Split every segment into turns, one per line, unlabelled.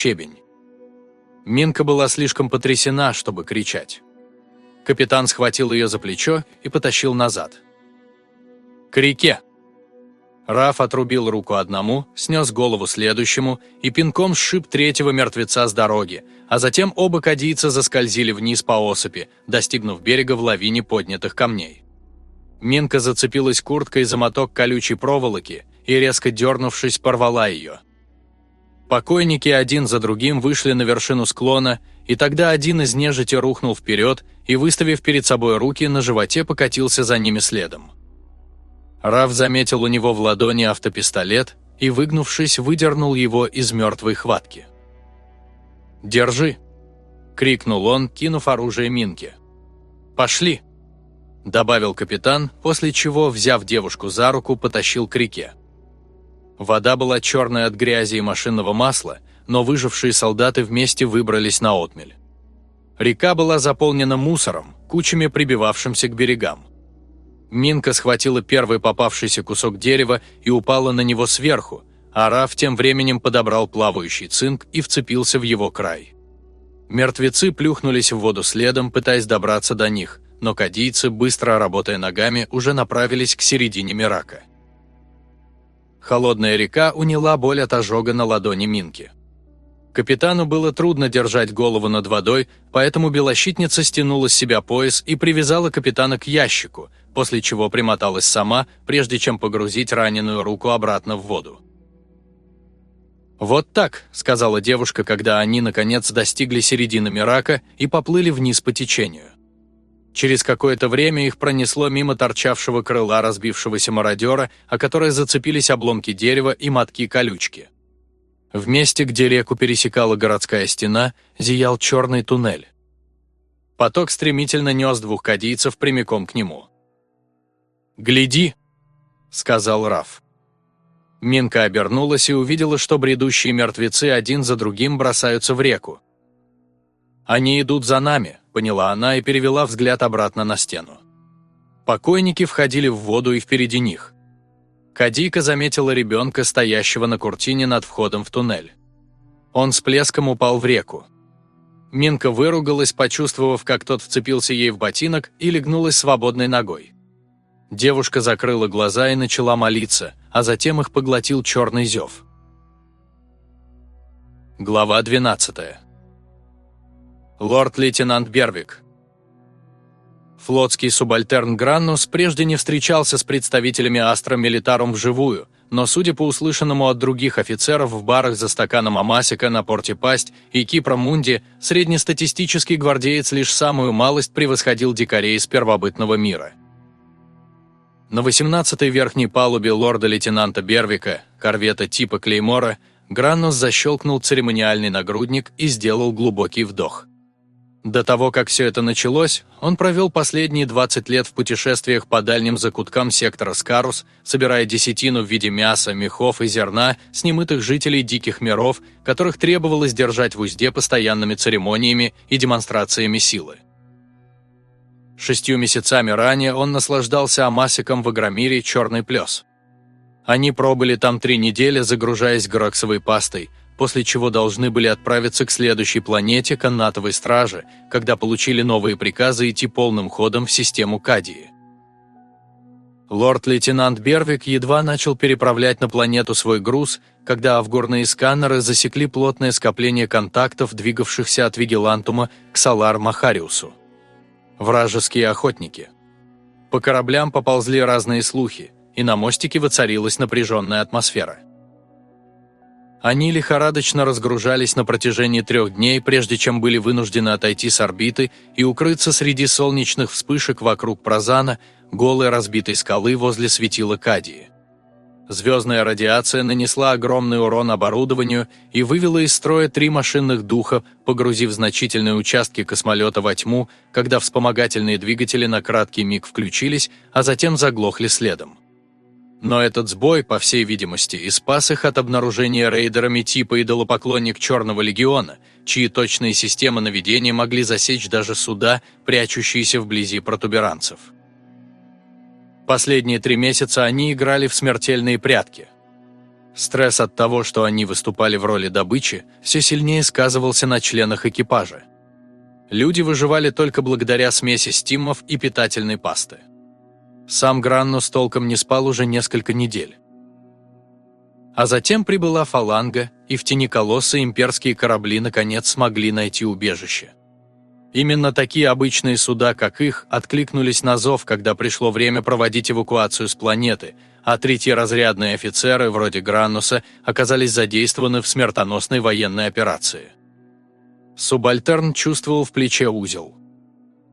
щебень. Минка была слишком потрясена, чтобы кричать. Капитан схватил ее за плечо и потащил назад. «К реке!» Раф отрубил руку одному, снес голову следующему и пинком сшиб третьего мертвеца с дороги, а затем оба кадийца заскользили вниз по осыпи, достигнув берега в лавине поднятых камней. Минка зацепилась курткой за моток колючей проволоки и, резко дернувшись, порвала ее. Покойники один за другим вышли на вершину склона, и тогда один из нежити рухнул вперед и, выставив перед собой руки, на животе покатился за ними следом. Раф заметил у него в ладони автопистолет и, выгнувшись, выдернул его из мертвой хватки. «Держи!» – крикнул он, кинув оружие Минке. «Пошли!» – добавил капитан, после чего, взяв девушку за руку, потащил к реке. Вода была черная от грязи и машинного масла, но выжившие солдаты вместе выбрались на отмель. Река была заполнена мусором, кучами прибивавшимся к берегам. Минка схватила первый попавшийся кусок дерева и упала на него сверху, а Раф тем временем подобрал плавающий цинк и вцепился в его край. Мертвецы плюхнулись в воду следом, пытаясь добраться до них, но кадийцы, быстро работая ногами, уже направились к середине Мирака. Холодная река уняла боль от ожога на ладони Минки. Капитану было трудно держать голову над водой, поэтому белощитница стянула с себя пояс и привязала капитана к ящику, после чего примоталась сама, прежде чем погрузить раненую руку обратно в воду. «Вот так», — сказала девушка, когда они, наконец, достигли середины Мирака и поплыли вниз по течению. Через какое-то время их пронесло мимо торчавшего крыла разбившегося мародера, о которое зацепились обломки дерева и мотки колючки. В месте, где реку пересекала городская стена, зиял черный туннель. Поток стремительно нес двух кадийцев прямиком к нему. «Гляди!» — сказал Раф. Минка обернулась и увидела, что бредущие мертвецы один за другим бросаются в реку. «Они идут за нами», — поняла она и перевела взгляд обратно на стену. Покойники входили в воду и впереди них. Кадийка заметила ребенка, стоящего на куртине над входом в туннель. Он с плеском упал в реку. Минка выругалась, почувствовав, как тот вцепился ей в ботинок и легнулась свободной ногой. Девушка закрыла глаза и начала молиться, а затем их поглотил черный зев. Глава 12 лорд-лейтенант Бервик. Флотский субальтерн Граннус прежде не встречался с представителями Астра Милитарум вживую, но, судя по услышанному от других офицеров в барах за стаканом Амасика на порте Пасть и Кипра Мунди, среднестатистический гвардеец лишь самую малость превосходил дикарей из первобытного мира. На 18-й верхней палубе лорда-лейтенанта Бервика, корвета типа Клеймора, Граннус защелкнул церемониальный нагрудник и сделал глубокий вдох. До того, как все это началось, он провел последние 20 лет в путешествиях по дальним закуткам сектора Скарус, собирая десятину в виде мяса, мехов и зерна с немытых жителей диких миров, которых требовалось держать в узде постоянными церемониями и демонстрациями силы. Шестью месяцами ранее он наслаждался амасиком в Агромире «Черный плес». Они пробыли там три недели, загружаясь гроксовой пастой, после чего должны были отправиться к следующей планете канатовой стражи, когда получили новые приказы идти полным ходом в систему Кадии. Лорд-лейтенант Бервик едва начал переправлять на планету свой груз, когда авгурные сканеры засекли плотное скопление контактов, двигавшихся от Вигелантума к Салар-Махариусу. Вражеские охотники. По кораблям поползли разные слухи, и на мостике воцарилась напряженная атмосфера. Они лихорадочно разгружались на протяжении трех дней, прежде чем были вынуждены отойти с орбиты и укрыться среди солнечных вспышек вокруг Прозана, голой разбитой скалы возле светила Кадии. Звездная радиация нанесла огромный урон оборудованию и вывела из строя три машинных духа, погрузив значительные участки космолета во тьму, когда вспомогательные двигатели на краткий миг включились, а затем заглохли следом. Но этот сбой, по всей видимости, и спас их от обнаружения рейдерами типа идолопоклонник Черного Легиона, чьи точные системы наведения могли засечь даже суда, прячущиеся вблизи протуберанцев. Последние три месяца они играли в смертельные прятки. Стресс от того, что они выступали в роли добычи, все сильнее сказывался на членах экипажа. Люди выживали только благодаря смеси стимов и питательной пасты. Сам Граннус толком не спал уже несколько недель. А затем прибыла фаланга, и в тени колосса имперские корабли наконец смогли найти убежище. Именно такие обычные суда, как их, откликнулись на зов, когда пришло время проводить эвакуацию с планеты, а третьеразрядные офицеры, вроде Граннуса, оказались задействованы в смертоносной военной операции. Субальтерн чувствовал в плече узел.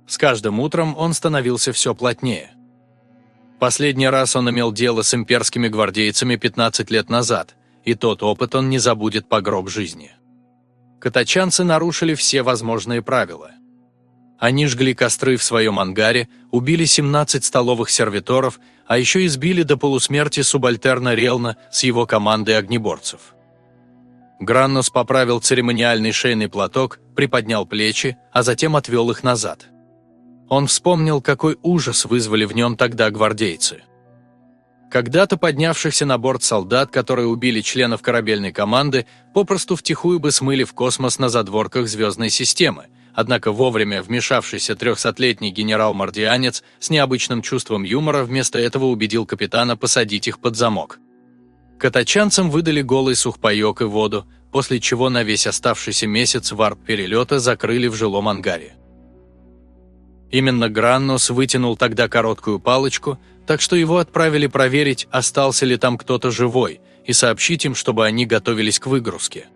С каждым утром он становился все плотнее. Последний раз он имел дело с имперскими гвардейцами 15 лет назад, и тот опыт он не забудет по гроб жизни. Катачанцы нарушили все возможные правила – они жгли костры в своем ангаре, убили 17 столовых сервиторов, а еще избили до полусмерти субальтерна Релна с его командой огнеборцев. Граннус поправил церемониальный шейный платок, приподнял плечи, а затем отвел их назад. Он вспомнил, какой ужас вызвали в нем тогда гвардейцы. Когда-то поднявшихся на борт солдат, которые убили членов корабельной команды, попросту втихую бы смыли в космос на задворках звездной системы, Однако вовремя вмешавшийся трехсотлетний генерал-мордианец с необычным чувством юмора вместо этого убедил капитана посадить их под замок. Катачанцам выдали голый сухпайок и воду, после чего на весь оставшийся месяц варп перелета закрыли в жилом ангаре. Именно Граннус вытянул тогда короткую палочку, так что его отправили проверить, остался ли там кто-то живой, и сообщить им, чтобы они готовились к выгрузке.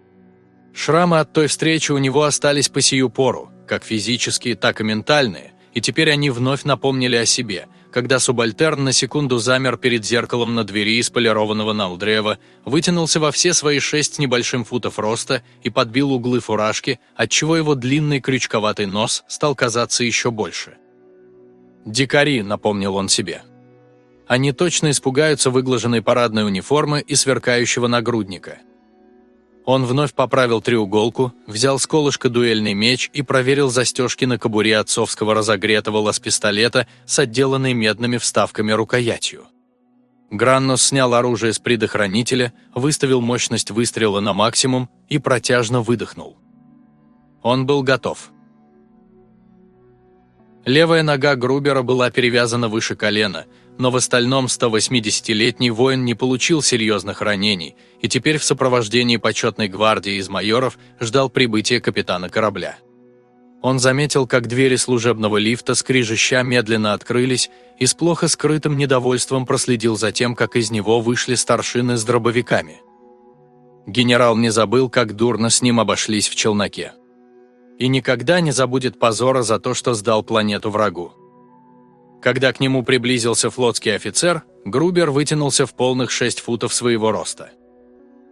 Шрамы от той встречи у него остались по сию пору, как физические, так и ментальные, и теперь они вновь напомнили о себе, когда субальтерн на секунду замер перед зеркалом на двери из полированного налдрева, вытянулся во все свои шесть небольшим футов роста и подбил углы фуражки, отчего его длинный крючковатый нос стал казаться еще больше. «Дикари», — напомнил он себе. Они точно испугаются выглаженной парадной униформы и сверкающего нагрудника — он вновь поправил треуголку, взял с колышка дуэльный меч и проверил застежки на кобуре отцовского разогретого лаз-пистолета с отделанной медными вставками рукоятью. Граннос снял оружие с предохранителя, выставил мощность выстрела на максимум и протяжно выдохнул. Он был готов. Левая нога Грубера была перевязана выше колена, но в остальном 180-летний воин не получил серьезных ранений и теперь в сопровождении почетной гвардии из майоров ждал прибытия капитана корабля. Он заметил, как двери служебного лифта скрижища медленно открылись и с плохо скрытым недовольством проследил за тем, как из него вышли старшины с дробовиками. Генерал не забыл, как дурно с ним обошлись в челноке. И никогда не забудет позора за то, что сдал планету врагу. Когда к нему приблизился флотский офицер, Грубер вытянулся в полных 6 футов своего роста.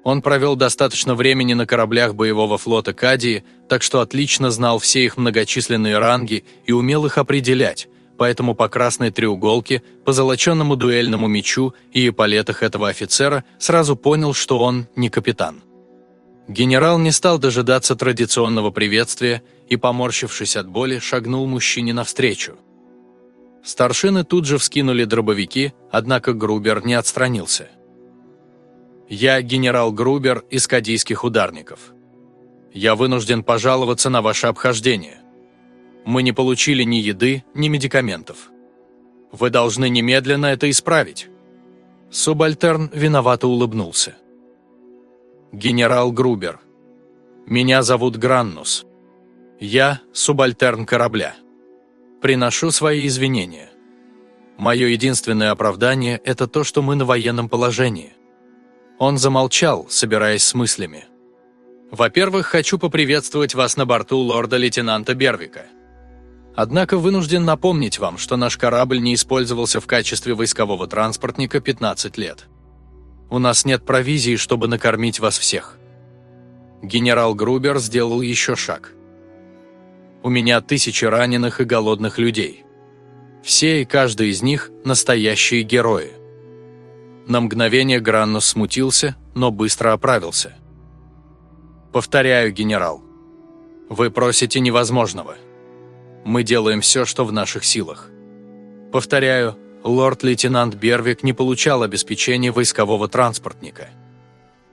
Он провел достаточно времени на кораблях боевого флота Кадии, так что отлично знал все их многочисленные ранги и умел их определять, поэтому по красной треуголке, по золоченному дуэльному мечу и эполетах этого офицера сразу понял, что он не капитан. Генерал не стал дожидаться традиционного приветствия и, поморщившись от боли, шагнул мужчине навстречу. Старшины тут же вскинули дробовики, однако Грубер не отстранился. «Я генерал Грубер из кадийских ударников. Я вынужден пожаловаться на ваше обхождение. Мы не получили ни еды, ни медикаментов. Вы должны немедленно это исправить». Субальтерн виновато улыбнулся. «Генерал Грубер. Меня зовут Граннус. Я субальтерн корабля». Приношу свои извинения. Мое единственное оправдание – это то, что мы на военном положении. Он замолчал, собираясь с мыслями. Во-первых, хочу поприветствовать вас на борту лорда-лейтенанта Бервика. Однако вынужден напомнить вам, что наш корабль не использовался в качестве войскового транспортника 15 лет. У нас нет провизии, чтобы накормить вас всех. Генерал Грубер сделал еще шаг. У меня тысячи раненых и голодных людей. Все и каждый из них – настоящие герои. На мгновение Граннус смутился, но быстро оправился. «Повторяю, генерал, вы просите невозможного. Мы делаем все, что в наших силах. Повторяю, лорд-лейтенант Бервик не получал обеспечения войскового транспортника.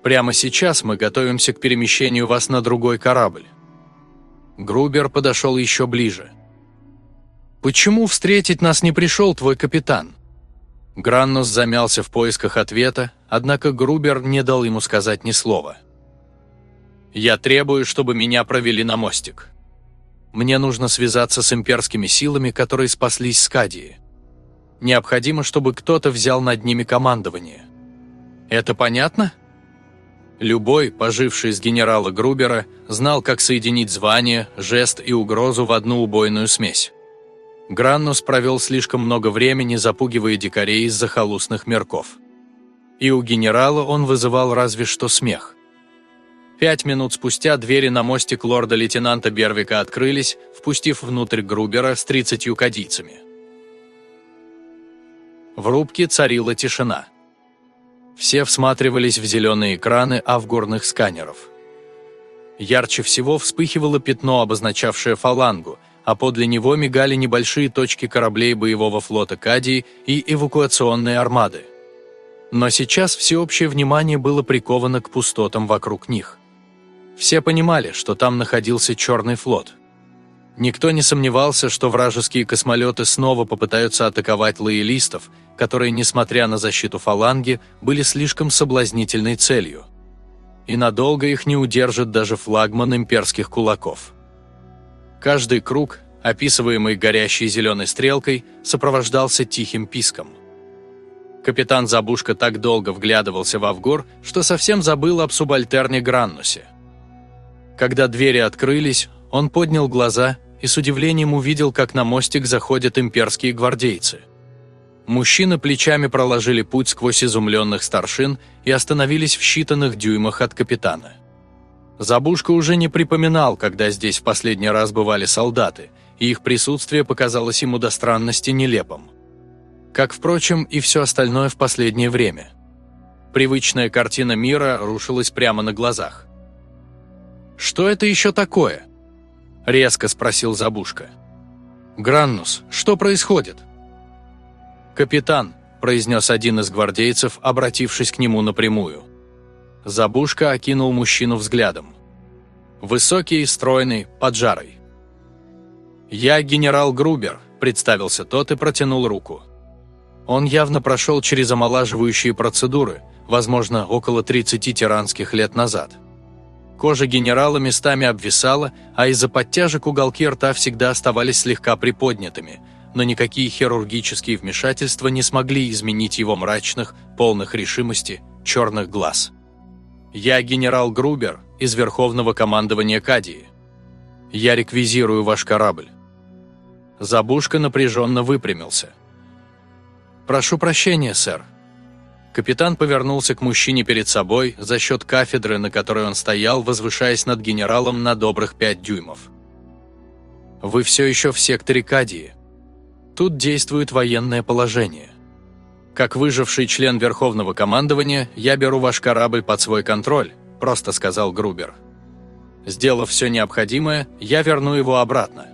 Прямо сейчас мы готовимся к перемещению вас на другой корабль». Грубер подошел еще ближе. «Почему встретить нас не пришел твой капитан?» Граннус замялся в поисках ответа, однако Грубер не дал ему сказать ни слова. «Я требую, чтобы меня провели на мостик. Мне нужно связаться с имперскими силами, которые спаслись с Кадии. Необходимо, чтобы кто-то взял над ними командование. Это понятно?» Любой, поживший с генерала Грубера, знал, как соединить звание, жест и угрозу в одну убойную смесь. Граннус провел слишком много времени, запугивая дикарей из захолустных мерков. И у генерала он вызывал разве что смех. Пять минут спустя двери на мостик лорда-лейтенанта Бервика открылись, впустив внутрь Грубера с тридцатью кадийцами. В рубке царила тишина. Все всматривались в зеленые экраны авгорных сканеров. Ярче всего вспыхивало пятно, обозначавшее фалангу – а подле него мигали небольшие точки кораблей боевого флота Кадии и эвакуационные армады. Но сейчас всеобщее внимание было приковано к пустотам вокруг них. Все понимали, что там находился Черный флот. Никто не сомневался, что вражеские космолеты снова попытаются атаковать лоялистов, которые, несмотря на защиту фаланги, были слишком соблазнительной целью. И надолго их не удержит даже флагман имперских кулаков. Каждый круг, описываемый горящей зеленой стрелкой, сопровождался тихим писком. Капитан Забушка так долго вглядывался в Авгор, что совсем забыл об субальтерне Граннусе. Когда двери открылись, он поднял глаза и с удивлением увидел, как на мостик заходят имперские гвардейцы. Мужчины плечами проложили путь сквозь изумленных старшин и остановились в считанных дюймах от капитана. Забушка уже не припоминал, когда здесь в последний раз бывали солдаты, и их присутствие показалось ему до странности нелепым. Как, впрочем, и все остальное в последнее время. Привычная картина мира рушилась прямо на глазах. «Что это еще такое?» – резко спросил Забушка. «Граннус, что происходит?» «Капитан», – произнес один из гвардейцев, обратившись к нему напрямую – Забушка окинул мужчину взглядом. Высокий, стройный, поджарый. «Я генерал Грубер», – представился тот и протянул руку. Он явно прошел через омолаживающие процедуры, возможно, около 30 тиранских лет назад. Кожа генерала местами обвисала, а из-за подтяжек уголки рта всегда оставались слегка приподнятыми, но никакие хирургические вмешательства не смогли изменить его мрачных, полных решимости, черных глаз. Я генерал Грубер из Верховного командования Кадии. Я реквизирую ваш корабль». Забушка напряженно выпрямился. «Прошу прощения, сэр». Капитан повернулся к мужчине перед собой за счет кафедры, на которой он стоял, возвышаясь над генералом на добрых пять дюймов. «Вы все еще в секторе Кадии. Тут действует военное положение. «Как выживший член Верховного командования, я беру ваш корабль под свой контроль», – просто сказал Грубер. «Сделав все необходимое, я верну его обратно.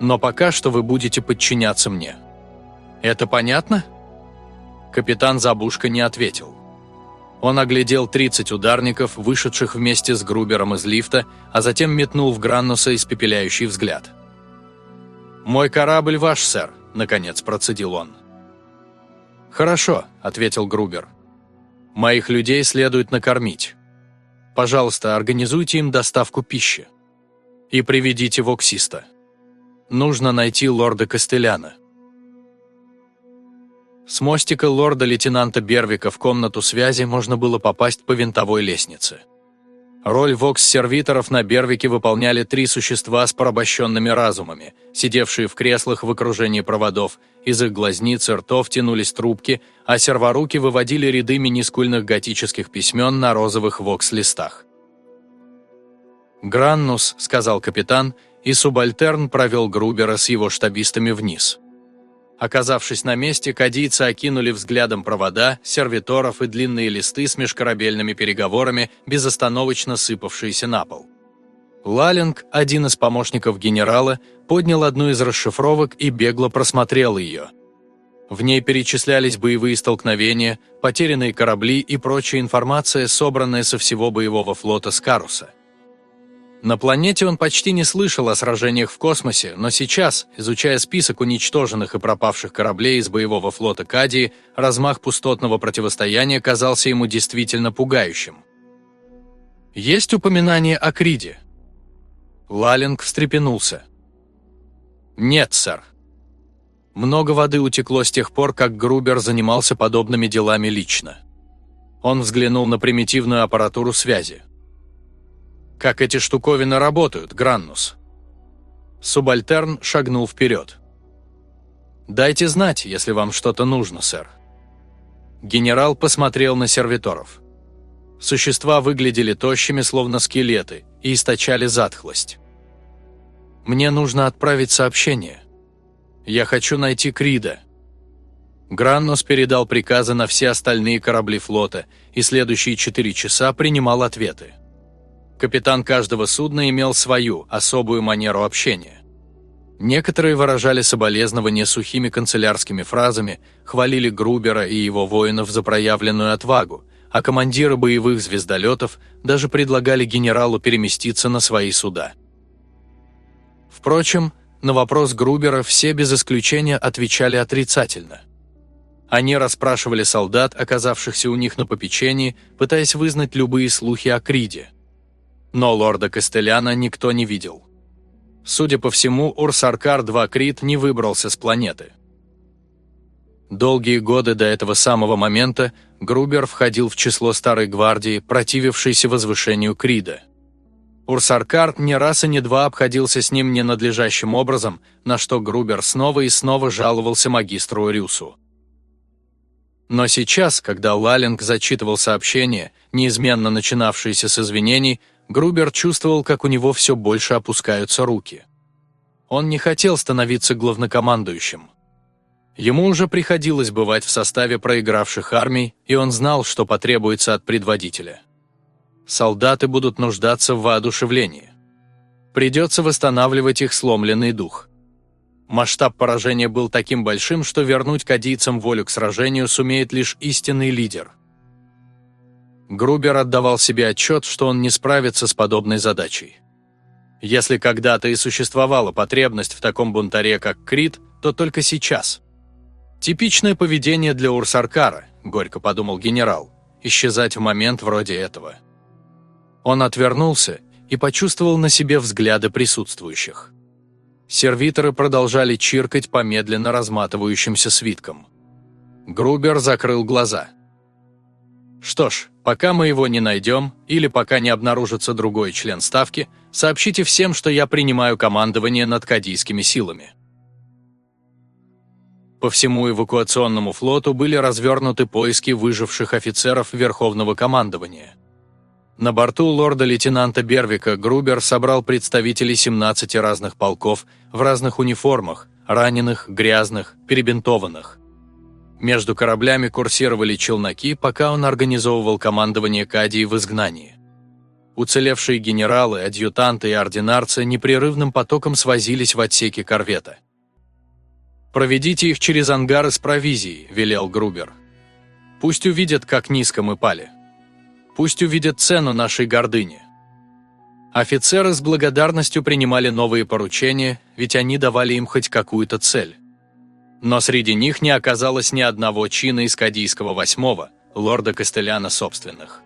Но пока что вы будете подчиняться мне. Это понятно?» Капитан Забушка не ответил. Он оглядел 30 ударников, вышедших вместе с Грубером из лифта, а затем метнул в Граннуса испепеляющий взгляд. «Мой корабль ваш, сэр», — наконец процедил он. «Хорошо», – ответил Грубер. «Моих людей следует накормить. Пожалуйста, организуйте им доставку пищи. И приведите Воксиста. Нужно найти лорда Костеляна». С мостика лорда-лейтенанта Бервика в комнату связи можно было попасть по винтовой лестнице. Роль вокс-сервиторов на Бервике выполняли три существа с порабощенными разумами, сидевшие в креслах в окружении проводов, из их глазниц и ртов тянулись трубки, а серворуки выводили ряды минискульных готических письмен на розовых вокс-листах. «Граннус», — сказал капитан, и субальтерн провел Грубера с его штабистами вниз. Оказавшись на месте, кадийцы окинули взглядом провода, сервиторов и длинные листы с межкорабельными переговорами, безостановочно сыпавшиеся на пол. Лалинг, один из помощников генерала, поднял одну из расшифровок и бегло просмотрел ее. В ней перечислялись боевые столкновения, потерянные корабли и прочая информация, собранная со всего боевого флота Скаруса. На планете он почти не слышал о сражениях в космосе, но сейчас, изучая список уничтоженных и пропавших кораблей из боевого флота Кадии, размах пустотного противостояния казался ему действительно пугающим. Есть упоминание о Криде? Лалинг встрепенулся. Нет, сэр. Много воды утекло с тех пор, как Грубер занимался подобными делами лично. Он взглянул на примитивную аппаратуру связи. «Как эти штуковины работают, Граннус?» Субальтерн шагнул вперед. «Дайте знать, если вам что-то нужно, сэр». Генерал посмотрел на сервиторов. Существа выглядели тощими, словно скелеты, и источали затхлость. «Мне нужно отправить сообщение. Я хочу найти Крида». Граннус передал приказы на все остальные корабли флота и следующие четыре часа принимал ответы. Капитан каждого судна имел свою, особую манеру общения. Некоторые выражали соболезнования сухими канцелярскими фразами, хвалили Грубера и его воинов за проявленную отвагу, а командиры боевых звездолетов даже предлагали генералу переместиться на свои суда. Впрочем, на вопрос Грубера все без исключения отвечали отрицательно. Они расспрашивали солдат, оказавшихся у них на попечении, пытаясь вызнать любые слухи о Криде – но лорда Костеляна никто не видел. Судя по всему, Урсаркар-2 Крит не выбрался с планеты. Долгие годы до этого самого момента Грубер входил в число Старой Гвардии, противившейся возвышению Крида. Урсаркар не раз и не два обходился с ним ненадлежащим образом, на что Грубер снова и снова жаловался магистру Рюсу. Но сейчас, когда Лалинг зачитывал сообщение, неизменно начинавшееся с извинений, Грубер чувствовал, как у него все больше опускаются руки. Он не хотел становиться главнокомандующим. Ему уже приходилось бывать в составе проигравших армий, и он знал, что потребуется от предводителя. Солдаты будут нуждаться в воодушевлении. Придется восстанавливать их сломленный дух. Масштаб поражения был таким большим, что вернуть кадийцам волю к сражению сумеет лишь истинный лидер – Грубер отдавал себе отчет, что он не справится с подобной задачей. Если когда-то и существовала потребность в таком бунтаре, как Крит, то только сейчас. Типичное поведение для Урсаркара, горько подумал генерал, исчезать в момент вроде этого. Он отвернулся и почувствовал на себе взгляды присутствующих. Сервиторы продолжали чиркать по медленно разматывающимся свиткам. Грубер закрыл глаза – что ж, пока мы его не найдем, или пока не обнаружится другой член Ставки, сообщите всем, что я принимаю командование над кадийскими силами. По всему эвакуационному флоту были развернуты поиски выживших офицеров Верховного командования. На борту лорда-лейтенанта Бервика Грубер собрал представителей 17 разных полков в разных униформах, раненых, грязных, перебинтованных. Между кораблями курсировали челноки, пока он организовывал командование Кадии в изгнании. Уцелевшие генералы, адъютанты и ординарцы непрерывным потоком свозились в отсеке корвета. «Проведите их через ангары с провизией», – велел Грубер. «Пусть увидят, как низко мы пали. Пусть увидят цену нашей гордыни». Офицеры с благодарностью принимали новые поручения, ведь они давали им хоть какую-то цель. Но среди них не оказалось ни одного чина из Кадийского восьмого, лорда Костеляна собственных.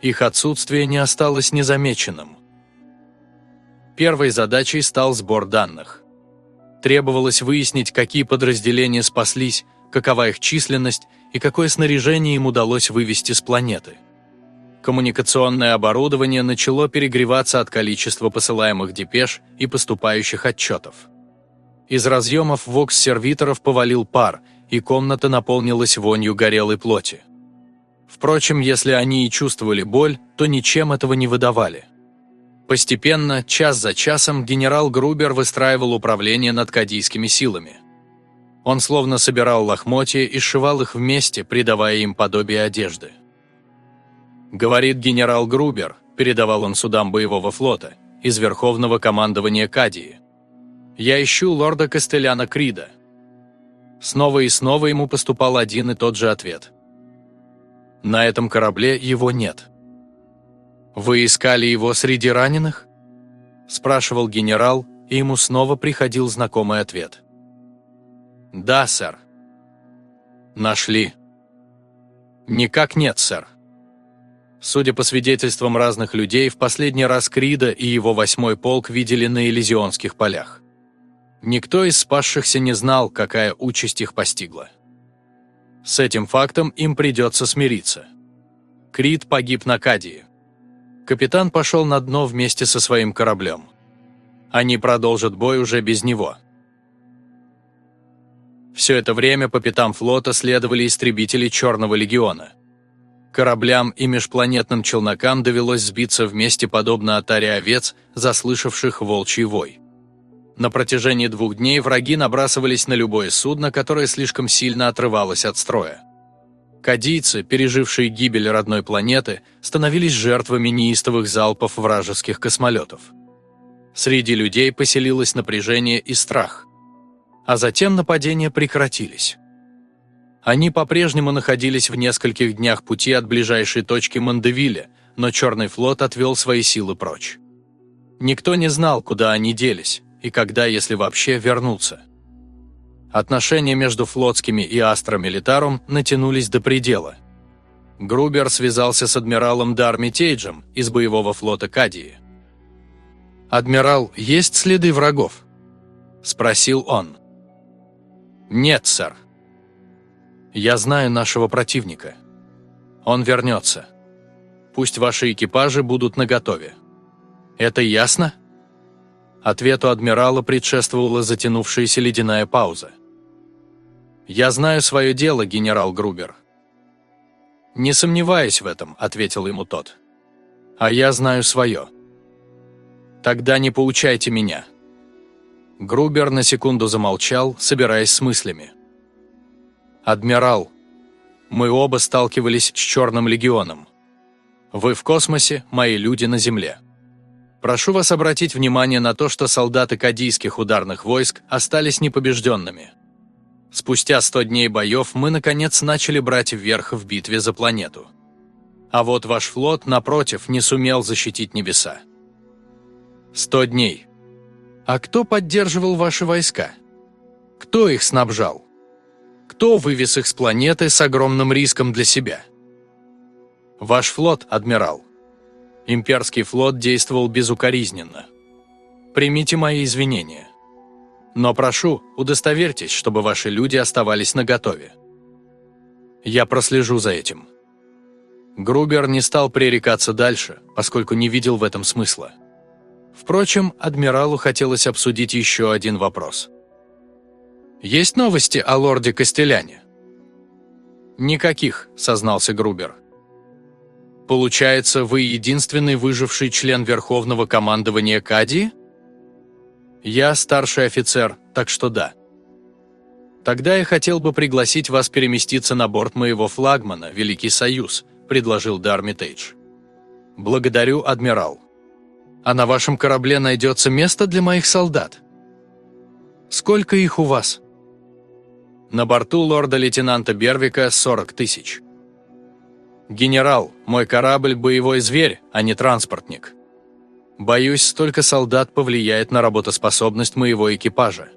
Их отсутствие не осталось незамеченным. Первой задачей стал сбор данных. Требовалось выяснить, какие подразделения спаслись, какова их численность и какое снаряжение им удалось вывести с планеты. Коммуникационное оборудование начало перегреваться от количества посылаемых депеш и поступающих отчетов. Из разъемов вокс-сервиторов повалил пар, и комната наполнилась вонью горелой плоти. Впрочем, если они и чувствовали боль, то ничем этого не выдавали. Постепенно, час за часом, генерал Грубер выстраивал управление над кадийскими силами. Он словно собирал лохмотья и сшивал их вместе, придавая им подобие одежды. «Говорит генерал Грубер», – передавал он судам боевого флота, из Верховного командования Кадии. Я ищу лорда Костеляна Крида. Снова и снова ему поступал один и тот же ответ. На этом корабле его нет. «Вы искали его среди раненых?» – спрашивал генерал, и ему снова приходил знакомый ответ. «Да, сэр». «Нашли?» «Никак нет, сэр». Судя по свидетельствам разных людей, в последний раз Крида и его восьмой полк видели на Элизионских полях. Никто из спасшихся не знал, какая участь их постигла. С этим фактом им придется смириться. Крид погиб на Кадии. Капитан пошел на дно вместе со своим кораблем. Они продолжат бой уже без него. Все это время по пятам флота следовали истребители Черного легиона. Кораблям и межпланетным челнокам довелось сбиться вместе подобно отаре овец, заслышавших волчий вой. На протяжении двух дней враги набрасывались на любое судно, которое слишком сильно отрывалось от строя. Кадийцы, пережившие гибель родной планеты, становились жертвами неистовых залпов вражеских космолетов. Среди людей поселилось напряжение и страх. А затем нападения прекратились. Они по-прежнему находились в нескольких днях пути от ближайшей точки Мандевиля, но Черный флот отвел свои силы прочь. Никто не знал, куда они делись, и когда, если вообще, вернуться. Отношения между флотскими и Астра Милитарумом натянулись до предела. Грубер связался с адмиралом Дарми Тейджем из боевого флота Кадии. «Адмирал, есть следы врагов?» – спросил он. «Нет, сэр. Я знаю нашего противника. Он вернется. Пусть ваши экипажи будут наготове. Это ясно?» Ответу адмирала предшествовала затянувшаяся ледяная пауза. «Я знаю свое дело, генерал Грубер». «Не сомневаюсь в этом», — ответил ему тот. «А я знаю свое». «Тогда не поучайте меня». Грубер на секунду замолчал, собираясь с мыслями. «Адмирал, мы оба сталкивались с Черным легионом. Вы в космосе, мои люди на Земле. Прошу вас обратить внимание на то, что солдаты кадийских ударных войск остались непобежденными. Спустя 100 дней боев мы, наконец, начали брать вверх в битве за планету. А вот ваш флот, напротив, не сумел защитить небеса. 100 дней. А кто поддерживал ваши войска? Кто их снабжал? Кто вывез их с планеты с огромным риском для себя? Ваш флот, адмирал. Имперский флот действовал безукоризненно. Примите мои извинения. Но прошу, удостоверьтесь, чтобы ваши люди оставались наготове. Я прослежу за этим. Грубер не стал пререкаться дальше, поскольку не видел в этом смысла. Впрочем, адмиралу хотелось обсудить еще один вопрос. «Есть новости о лорде Костеляне?» «Никаких», — сознался Грубер. Получается, вы единственный выживший член Верховного командования Кадии? Я старший офицер, так что да. Тогда я хотел бы пригласить вас переместиться на борт моего флагмана, Великий Союз, предложил Дармитейдж. Благодарю, адмирал. А на вашем корабле найдется место для моих солдат? Сколько их у вас? На борту лорда-лейтенанта Бервика 40 тысяч. «Генерал, мой корабль – боевой зверь, а не транспортник. Боюсь, столько солдат повлияет на работоспособность моего экипажа.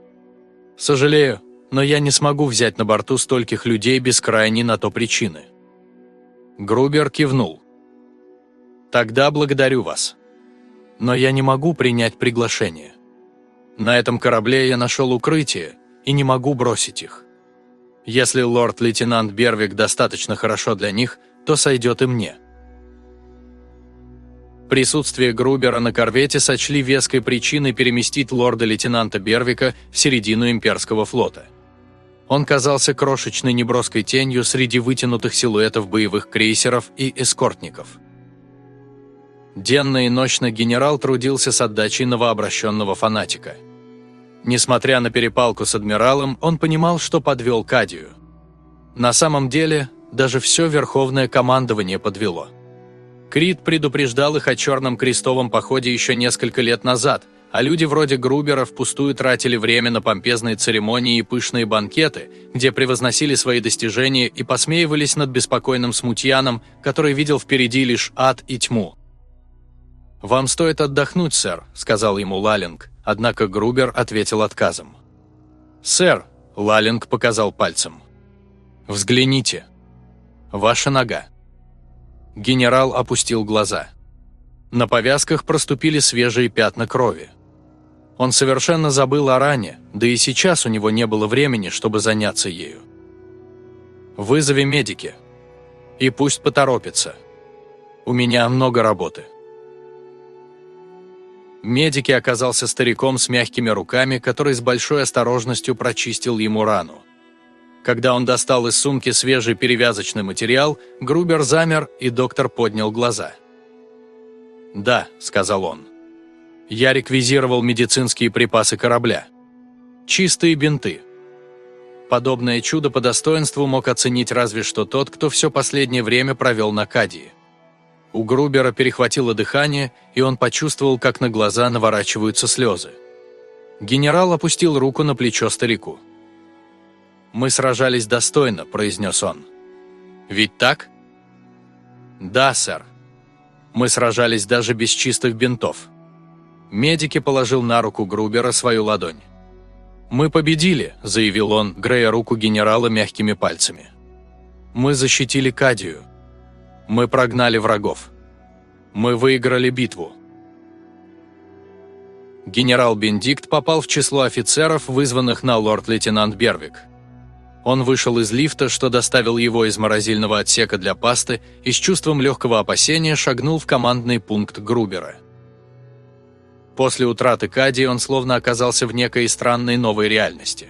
Сожалею, но я не смогу взять на борту стольких людей без крайней на то причины». Грубер кивнул. «Тогда благодарю вас. Но я не могу принять приглашение. На этом корабле я нашел укрытие и не могу бросить их. Если лорд-лейтенант Бервик достаточно хорошо для них – то сойдет и мне. Присутствие Грубера на корвете сочли веской причиной переместить лорда-лейтенанта Бервика в середину имперского флота. Он казался крошечной неброской тенью среди вытянутых силуэтов боевых крейсеров и эскортников. Денно и ночно генерал трудился с отдачей новообращенного фанатика. Несмотря на перепалку с адмиралом, он понимал, что подвел Кадию. На самом деле, даже все верховное командование подвело. Крит предупреждал их о Черном крестовом походе еще несколько лет назад, а люди вроде Грубера впустую тратили время на помпезные церемонии и пышные банкеты, где превозносили свои достижения и посмеивались над беспокойным смутьяном, который видел впереди лишь ад и тьму. «Вам стоит отдохнуть, сэр», — сказал ему Лалинг, однако Грубер ответил отказом. «Сэр», — Лалинг показал пальцем, — «взгляните. Ваша нога». Генерал опустил глаза. На повязках проступили свежие пятна крови. Он совершенно забыл о ране, да и сейчас у него не было времени, чтобы заняться ею. «Вызови медики. И пусть поторопится. У меня много работы». Медики оказался стариком с мягкими руками, который с большой осторожностью прочистил ему рану. Когда он достал из сумки свежий перевязочный материал, Грубер замер, и доктор поднял глаза. «Да», — сказал он. «Я реквизировал медицинские припасы корабля. Чистые бинты». Подобное чудо по достоинству мог оценить разве что тот, кто все последнее время провел на Кадии. У Грубера перехватило дыхание, и он почувствовал, как на глаза наворачиваются слезы. Генерал опустил руку на плечо старику. «Мы сражались достойно», – произнес он. «Ведь так?» «Да, сэр. Мы сражались даже без чистых бинтов». Медики положил на руку Грубера свою ладонь. «Мы победили», – заявил он, грея руку генерала мягкими пальцами. «Мы защитили Кадию. Мы прогнали врагов. Мы выиграли битву». Генерал Бендикт попал в число офицеров, вызванных на лорд-лейтенант Бервик. Он вышел из лифта, что доставил его из морозильного отсека для пасты, и с чувством легкого опасения шагнул в командный пункт Грубера. После утраты Кади он словно оказался в некой странной новой реальности.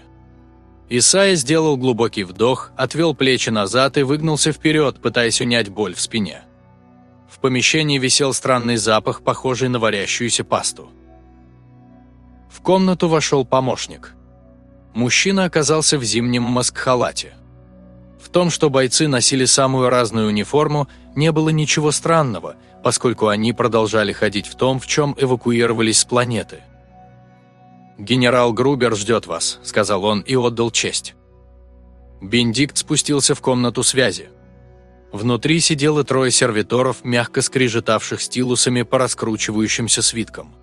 Исайя сделал глубокий вдох, отвел плечи назад и выгнулся вперед, пытаясь унять боль в спине. В помещении висел странный запах, похожий на варящуюся пасту. В комнату вошел помощник – Мужчина оказался в зимнем маскхалате. В том, что бойцы носили самую разную униформу, не было ничего странного, поскольку они продолжали ходить в том, в чем эвакуировались с планеты. «Генерал Грубер ждет вас», – сказал он и отдал честь. Бендикт спустился в комнату связи. Внутри сидело трое сервиторов, мягко скрежетавших стилусами по раскручивающимся свиткам.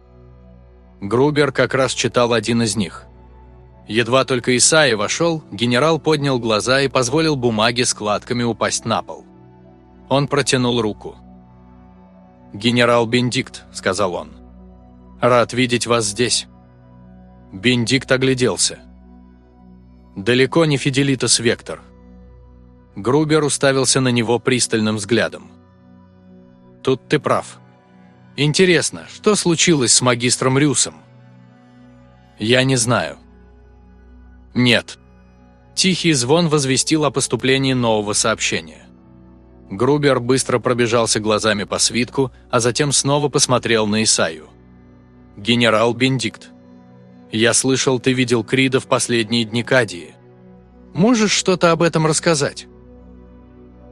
Грубер как раз читал один из них. Едва только Исаи вошел, генерал поднял глаза и позволил бумаге складками упасть на пол. Он протянул руку. «Генерал Бендикт», — сказал он. «Рад видеть вас здесь». Бендикт огляделся. «Далеко не Фиделитас Вектор». Грубер уставился на него пристальным взглядом. «Тут ты прав. Интересно, что случилось с магистром Рюсом?» «Я не знаю», нет. Тихий звон возвестил о поступлении нового сообщения. Грубер быстро пробежался глазами по свитку, а затем снова посмотрел на Исаю. «Генерал Бендикт, я слышал, ты видел Крида в последние дни Кадии. Можешь что-то об этом рассказать?»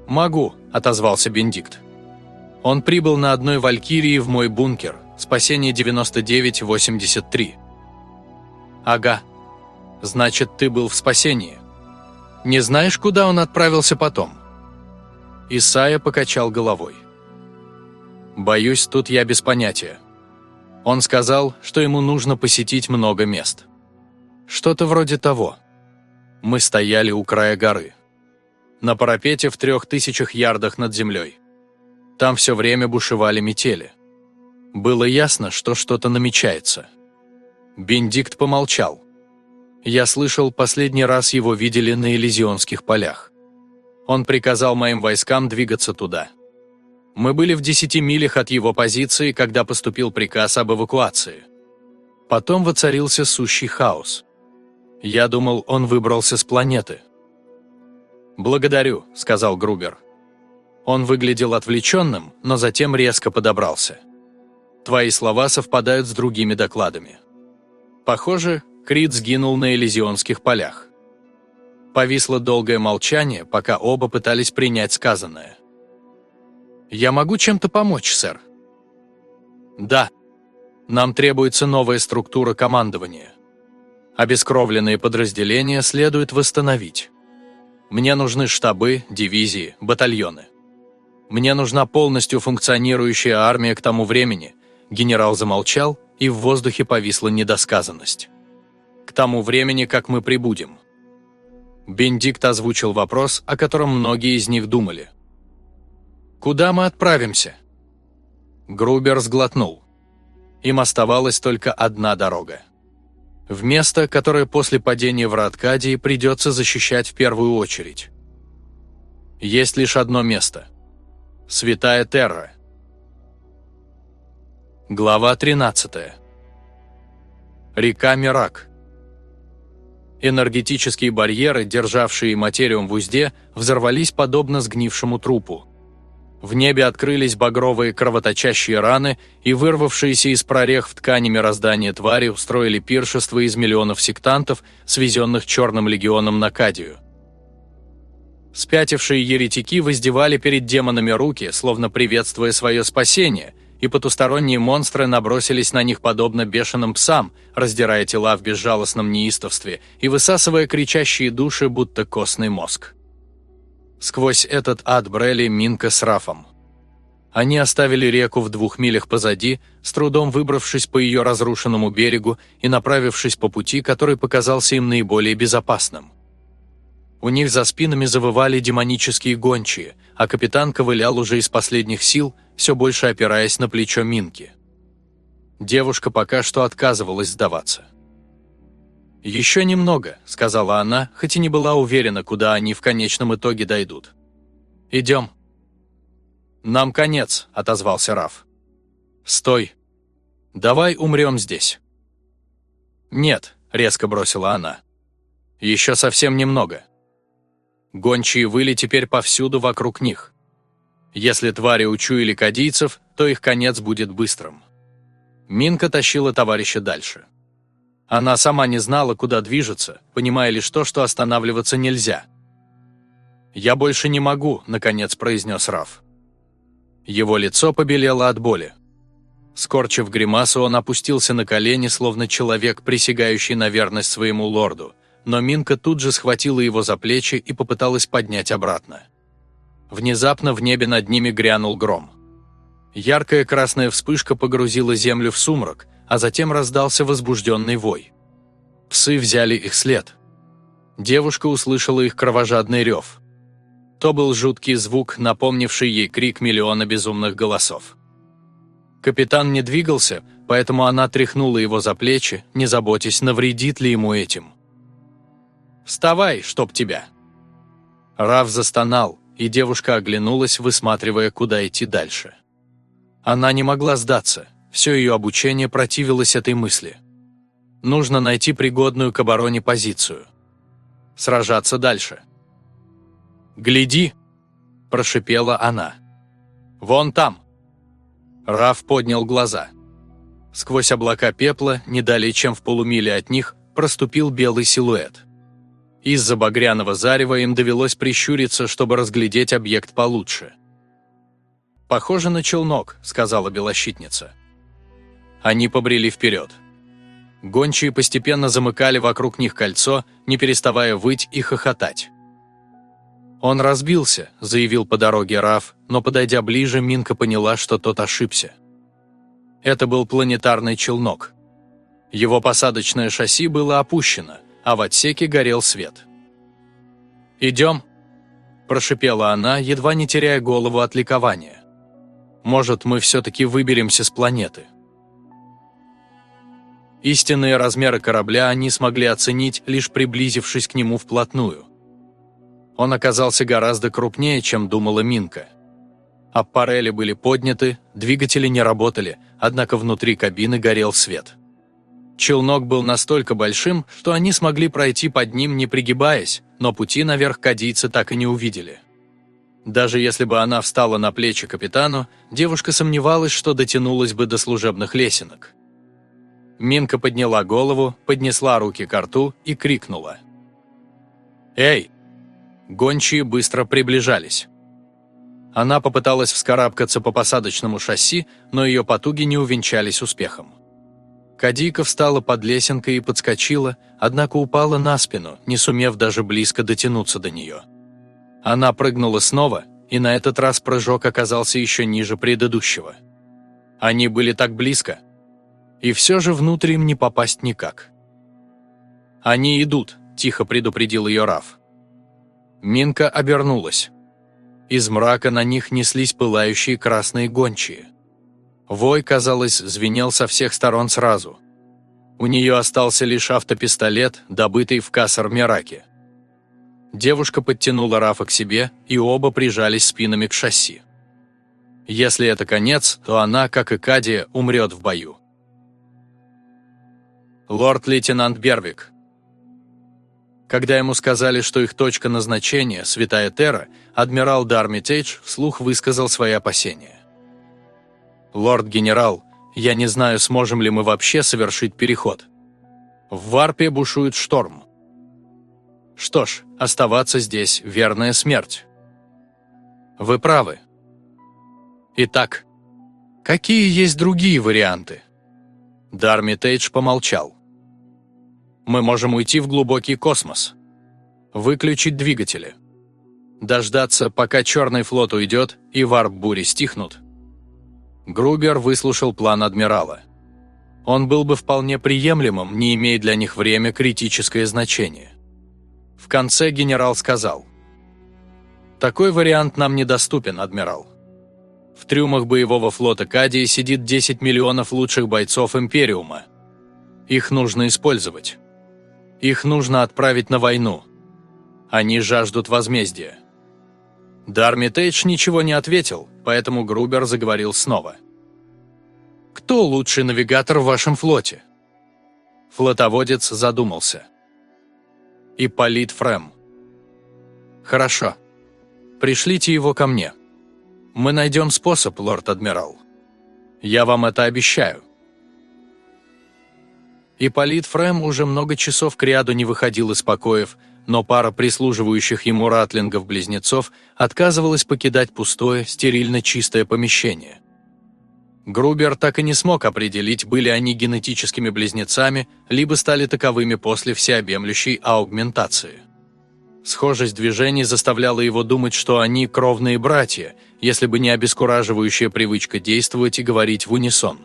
«Могу», — отозвался Бендикт. «Он прибыл на одной Валькирии в мой бункер, спасение 9983». «Ага», Значит, ты был в спасении. Не знаешь, куда он отправился потом?» Исайя покачал головой. «Боюсь, тут я без понятия. Он сказал, что ему нужно посетить много мест. Что-то вроде того. Мы стояли у края горы. На парапете в трех тысячах ярдах над землей. Там все время бушевали метели. Было ясно, что что-то намечается. Бендикт помолчал. Я слышал, последний раз его видели на Элизионских полях. Он приказал моим войскам двигаться туда. Мы были в десяти милях от его позиции, когда поступил приказ об эвакуации. Потом воцарился сущий хаос. Я думал, он выбрался с планеты. «Благодарю», — сказал Грубер. Он выглядел отвлеченным, но затем резко подобрался. Твои слова совпадают с другими докладами. Похоже, Крит сгинул на Элизионских полях. Повисло долгое молчание, пока оба пытались принять сказанное. «Я могу чем-то помочь, сэр?» «Да. Нам требуется новая структура командования. Обескровленные подразделения следует восстановить. Мне нужны штабы, дивизии, батальоны. Мне нужна полностью функционирующая армия к тому времени. Генерал замолчал, и в воздухе повисла недосказанность. К тому времени, как мы прибудем. Бендикт озвучил вопрос, о котором многие из них думали. «Куда мы отправимся?» Грубер сглотнул. Им оставалась только одна дорога. В место, которое после падения в Раткадии придется защищать в первую очередь. Есть лишь одно место. Святая Терра. Глава 13. Река Мирак. Энергетические барьеры, державшие материум в узде, взорвались подобно сгнившему трупу. В небе открылись багровые кровоточащие раны, и вырвавшиеся из прорех в ткани мироздания твари устроили пиршество из миллионов сектантов, свезенных Черным легионом на Кадию. Спятившие еретики воздевали перед демонами руки, словно приветствуя свое спасение, и потусторонние монстры набросились на них подобно бешеным псам, раздирая тела в безжалостном неистовстве и высасывая кричащие души, будто костный мозг. Сквозь этот ад брели Минка с Рафом. Они оставили реку в двух милях позади, с трудом выбравшись по ее разрушенному берегу и направившись по пути, который показался им наиболее безопасным. У них за спинами завывали демонические гончие, а капитан ковылял уже из последних сил, все больше опираясь на плечо Минки. Девушка пока что отказывалась сдаваться. «Еще немного», — сказала она, хоть и не была уверена, куда они в конечном итоге дойдут. «Идем». «Нам конец», — отозвался Раф. «Стой. Давай умрем здесь». «Нет», — резко бросила она. «Еще совсем немного». Гончие выли теперь повсюду вокруг них. Если твари учуяли кадийцев, то их конец будет быстрым. Минка тащила товарища дальше. Она сама не знала, куда движется, понимая лишь то, что останавливаться нельзя. «Я больше не могу», — наконец произнес Раф. Его лицо побелело от боли. Скорчив гримасу, он опустился на колени, словно человек, присягающий на верность своему лорду, но Минка тут же схватила его за плечи и попыталась поднять обратно. Внезапно в небе над ними грянул гром. Яркая красная вспышка погрузила землю в сумрак, а затем раздался возбужденный вой. Псы взяли их след. Девушка услышала их кровожадный рев. То был жуткий звук, напомнивший ей крик миллиона безумных голосов. Капитан не двигался, поэтому она тряхнула его за плечи, не заботясь, навредит ли ему этим. «Вставай, чтоб тебя!» Рав застонал, и девушка оглянулась, высматривая, куда идти дальше. Она не могла сдаться, все ее обучение противилось этой мысли. Нужно найти пригодную к обороне позицию. Сражаться дальше. «Гляди!» – прошипела она. «Вон там!» Раф поднял глаза. Сквозь облака пепла, не далее чем в полумиле от них, проступил белый силуэт. Из-за багряного зарева им довелось прищуриться, чтобы разглядеть объект получше. «Похоже на челнок», – сказала белощитница. Они побрели вперед. Гончие постепенно замыкали вокруг них кольцо, не переставая выть и хохотать. «Он разбился», – заявил по дороге Раф, но, подойдя ближе, Минка поняла, что тот ошибся. Это был планетарный челнок. Его посадочное шасси было опущено, а в отсеке горел свет. «Идем», – прошипела она, едва не теряя голову от ликования. «Может, мы все-таки выберемся с планеты». Истинные размеры корабля они смогли оценить, лишь приблизившись к нему вплотную. Он оказался гораздо крупнее, чем думала Минка. Аппарели были подняты, двигатели не работали, однако внутри кабины горел свет. Челнок был настолько большим, что они смогли пройти под ним, не пригибаясь, но пути наверх кадийцы так и не увидели. Даже если бы она встала на плечи капитану, девушка сомневалась, что дотянулась бы до служебных лесенок. Минка подняла голову, поднесла руки к рту и крикнула. «Эй!» Гончие быстро приближались. Она попыталась вскарабкаться по посадочному шасси, но ее потуги не увенчались успехом. Кадийка встала под лесенкой и подскочила, однако упала на спину, не сумев даже близко дотянуться до нее. Она прыгнула снова, и на этот раз прыжок оказался еще ниже предыдущего. Они были так близко. И все же внутрь им не попасть никак. «Они идут», – тихо предупредил ее Раф. Минка обернулась. Из мрака на них неслись пылающие красные гончие. Вой, казалось, звенел со всех сторон сразу. У нее остался лишь автопистолет, добытый в Кассар-Мираке. Девушка подтянула Рафа к себе, и оба прижались спинами к шасси. Если это конец, то она, как и Кадия, умрет в бою. Лорд-лейтенант Бервик. Когда ему сказали, что их точка назначения – Святая Терра, адмирал Дармитейдж вслух высказал свои опасения. «Лорд-генерал, я не знаю, сможем ли мы вообще совершить переход. В Варпе бушует шторм. Что ж, оставаться здесь – верная смерть. Вы правы. Итак, какие есть другие варианты? Дарми Тейдж помолчал. Мы можем уйти в глубокий космос. Выключить двигатели. Дождаться, пока Черный флот уйдет и варп-бури стихнут. Грубер выслушал план адмирала. Он был бы вполне приемлемым, не имея для них время критическое значение. В конце генерал сказал. «Такой вариант нам недоступен, адмирал. В трюмах боевого флота Кадии сидит 10 миллионов лучших бойцов Империума. Их нужно использовать. Их нужно отправить на войну. Они жаждут возмездия». Дарми Тейдж ничего не ответил, поэтому Грубер заговорил снова. «Кто лучший навигатор в вашем флоте?» Флотоводец задумался. Ипполит Фрем. «Хорошо. Пришлите его ко мне. Мы найдем способ, лорд-адмирал. Я вам это обещаю». Ипполит Фрем уже много часов кряду не выходил из покоев, но пара прислуживающих ему ратлингов-близнецов отказывалась покидать пустое, стерильно чистое помещение – Грубер так и не смог определить, были они генетическими близнецами, либо стали таковыми после всеобъемлющей аугментации. Схожесть движений заставляла его думать, что они кровные братья, если бы не обескураживающая привычка действовать и говорить в унисон.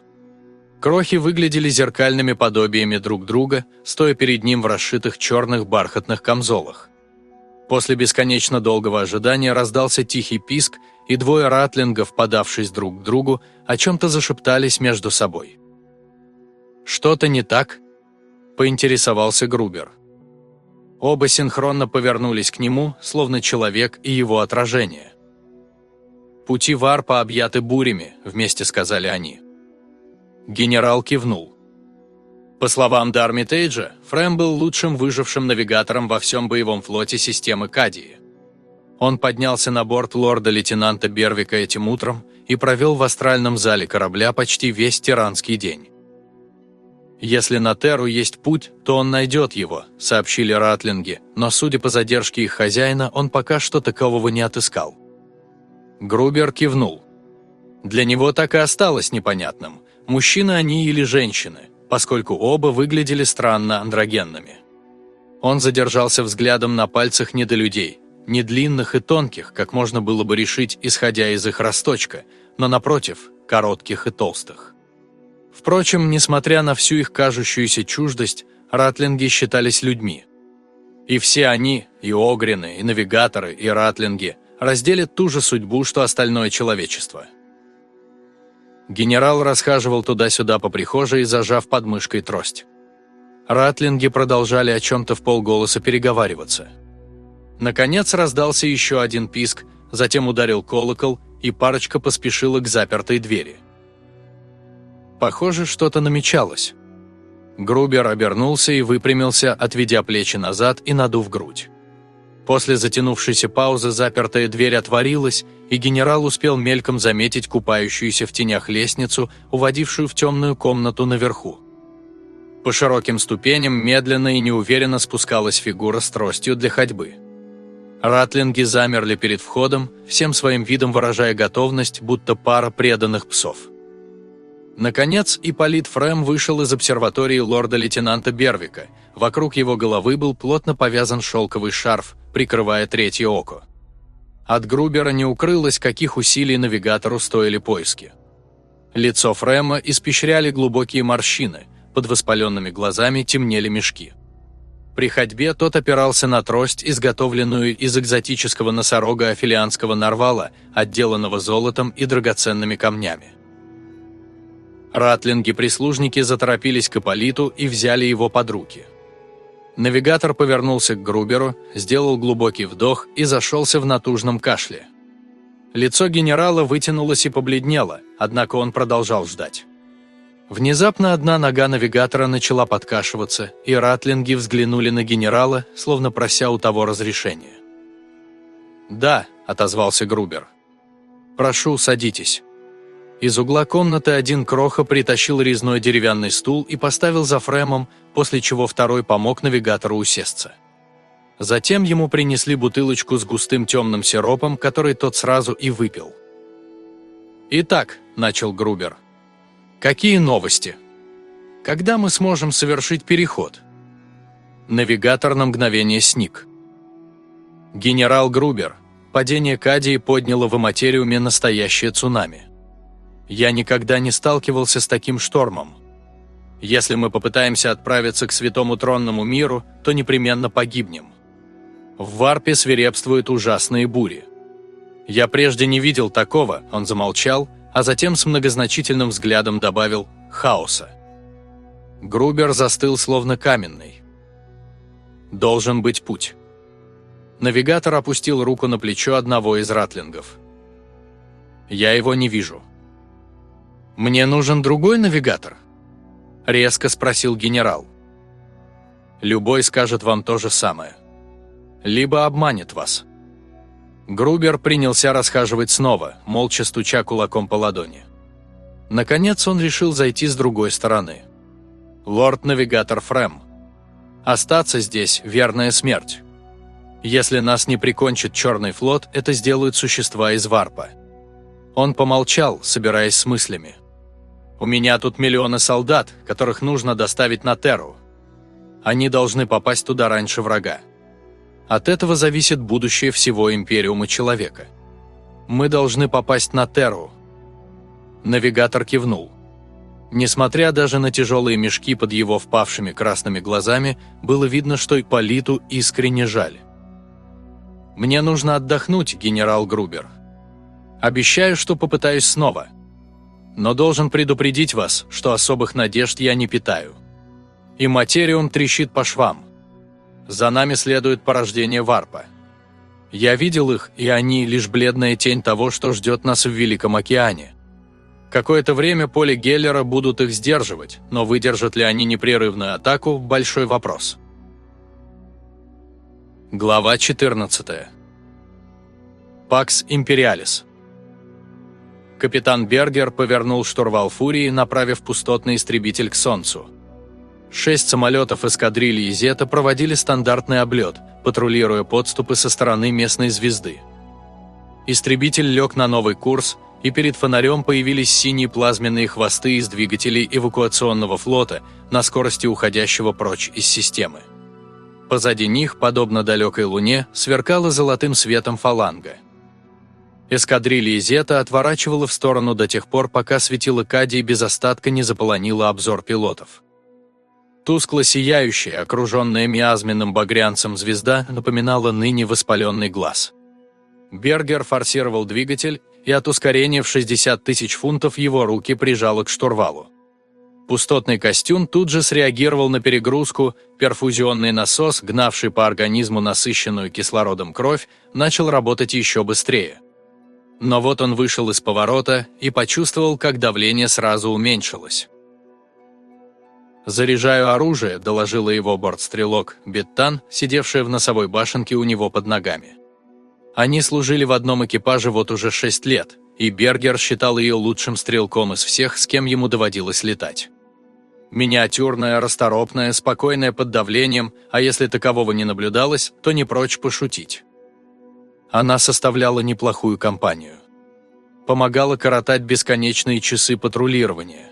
Крохи выглядели зеркальными подобиями друг друга, стоя перед ним в расшитых черных бархатных камзолах. После бесконечно долгого ожидания раздался тихий писк, и двое ратлингов, подавшись друг к другу, о чем-то зашептались между собой. «Что-то не так?» – поинтересовался Грубер. Оба синхронно повернулись к нему, словно человек и его отражение. «Пути варпа объяты бурями», – вместе сказали они. Генерал кивнул. По словам Дарми Тейджа, Фрэм был лучшим выжившим навигатором во всем боевом флоте системы Кадии. Он поднялся на борт лорда-лейтенанта Бервика этим утром и провел в астральном зале корабля почти весь тиранский день. «Если на Терру есть путь, то он найдет его», – сообщили ратлинги, но, судя по задержке их хозяина, он пока что такового не отыскал. Грубер кивнул. Для него так и осталось непонятным, мужчины они или женщины, поскольку оба выглядели странно андрогенными. Он задержался взглядом на пальцах недолюдей, не длинных и тонких, как можно было бы решить, исходя из их росточка, но, напротив, коротких и толстых. Впрочем, несмотря на всю их кажущуюся чуждость, ратлинги считались людьми. И все они, и огрины, и навигаторы, и ратлинги, разделят ту же судьбу, что остальное человечество. Генерал расхаживал туда-сюда по прихожей, зажав под мышкой трость. Ратлинги продолжали о чем-то в полголоса переговариваться – Наконец раздался еще один писк, затем ударил колокол, и парочка поспешила к запертой двери. Похоже, что-то намечалось. Грубер обернулся и выпрямился, отведя плечи назад и надув грудь. После затянувшейся паузы запертая дверь отворилась, и генерал успел мельком заметить купающуюся в тенях лестницу, уводившую в темную комнату наверху. По широким ступеням медленно и неуверенно спускалась фигура с тростью для ходьбы. Ратлинги замерли перед входом, всем своим видом выражая готовность, будто пара преданных псов. Наконец, Ипполит Фрэм вышел из обсерватории лорда-лейтенанта Бервика. Вокруг его головы был плотно повязан шелковый шарф, прикрывая третье око. От Грубера не укрылось, каких усилий навигатору стоили поиски. Лицо Фрэма испещряли глубокие морщины, под воспаленными глазами темнели мешки. При ходьбе тот опирался на трость, изготовленную из экзотического носорога афилианского нарвала, отделанного золотом и драгоценными камнями. Ратлинги-прислужники заторопились к Ипполиту и взяли его под руки. Навигатор повернулся к Груберу, сделал глубокий вдох и зашелся в натужном кашле. Лицо генерала вытянулось и побледнело, однако он продолжал ждать. Внезапно одна нога навигатора начала подкашиваться, и ратлинги взглянули на генерала, словно прося у того разрешения. «Да», — отозвался Грубер. «Прошу, садитесь». Из угла комнаты один кроха притащил резной деревянный стул и поставил за Фрэмом, после чего второй помог навигатору усесться. Затем ему принесли бутылочку с густым темным сиропом, который тот сразу и выпил. «Итак», — начал Грубер, — «какие новости? Когда мы сможем совершить переход?» Навигатор на мгновение сник. «Генерал Грубер, падение Кадии подняло в Эматериуме настоящее цунами. Я никогда не сталкивался с таким штормом. Если мы попытаемся отправиться к святому тронному миру, то непременно погибнем. В Варпе свирепствуют ужасные бури. Я прежде не видел такого, он замолчал, а затем с многозначительным взглядом добавил «хаоса». Грубер застыл словно каменный. «Должен быть путь». Навигатор опустил руку на плечо одного из ратлингов. «Я его не вижу». «Мне нужен другой навигатор?» – резко спросил генерал. «Любой скажет вам то же самое. Либо обманет вас». Грубер принялся расхаживать снова, молча стуча кулаком по ладони. Наконец он решил зайти с другой стороны. «Лорд-навигатор Фрэм. Остаться здесь – верная смерть. Если нас не прикончит Черный флот, это сделают существа из Варпа». Он помолчал, собираясь с мыслями. У меня тут миллионы солдат, которых нужно доставить на Терру. Они должны попасть туда раньше врага. От этого зависит будущее всего Империума Человека. Мы должны попасть на Терру. Навигатор кивнул. Несмотря даже на тяжелые мешки под его впавшими красными глазами, было видно, что Ипполиту искренне жаль. «Мне нужно отдохнуть, генерал Грубер. Обещаю, что попытаюсь снова», но должен предупредить вас, что особых надежд я не питаю. И материум трещит по швам. За нами следует порождение варпа. Я видел их, и они лишь бледная тень того, что ждет нас в Великом океане. Какое-то время поле Геллера будут их сдерживать, но выдержат ли они непрерывную атаку – большой вопрос. Глава 14. Пакс Империалис. Капитан Бергер повернул штурвал «Фурии», направив пустотный истребитель к Солнцу. Шесть самолетов эскадрильи «Зета» проводили стандартный облет, патрулируя подступы со стороны местной звезды. Истребитель лег на новый курс, и перед фонарем появились синие плазменные хвосты из двигателей эвакуационного флота на скорости уходящего прочь из системы. Позади них, подобно далекой луне, сверкала золотым светом фаланга – Эскадрилья Зета отворачивала в сторону до тех пор, пока светило Кадии без остатка не заполонило обзор пилотов. Тускло сияющая, окруженная миазменным багрянцем звезда напоминала ныне воспаленный глаз. Бергер форсировал двигатель, и от ускорения в 60 тысяч фунтов его руки прижало к штурвалу. Пустотный костюм тут же среагировал на перегрузку, перфузионный насос, гнавший по организму насыщенную кислородом кровь, начал работать еще быстрее. Но вот он вышел из поворота и почувствовал, как давление сразу уменьшилось. «Заряжаю оружие», – доложила его бортстрелок, Беттан, сидевшая в носовой башенке у него под ногами. Они служили в одном экипаже вот уже шесть лет, и Бергер считал ее лучшим стрелком из всех, с кем ему доводилось летать. Миниатюрная, расторопная, спокойная под давлением, а если такового не наблюдалось, то не прочь пошутить. Она составляла неплохую компанию. Помогала коротать бесконечные часы патрулирования.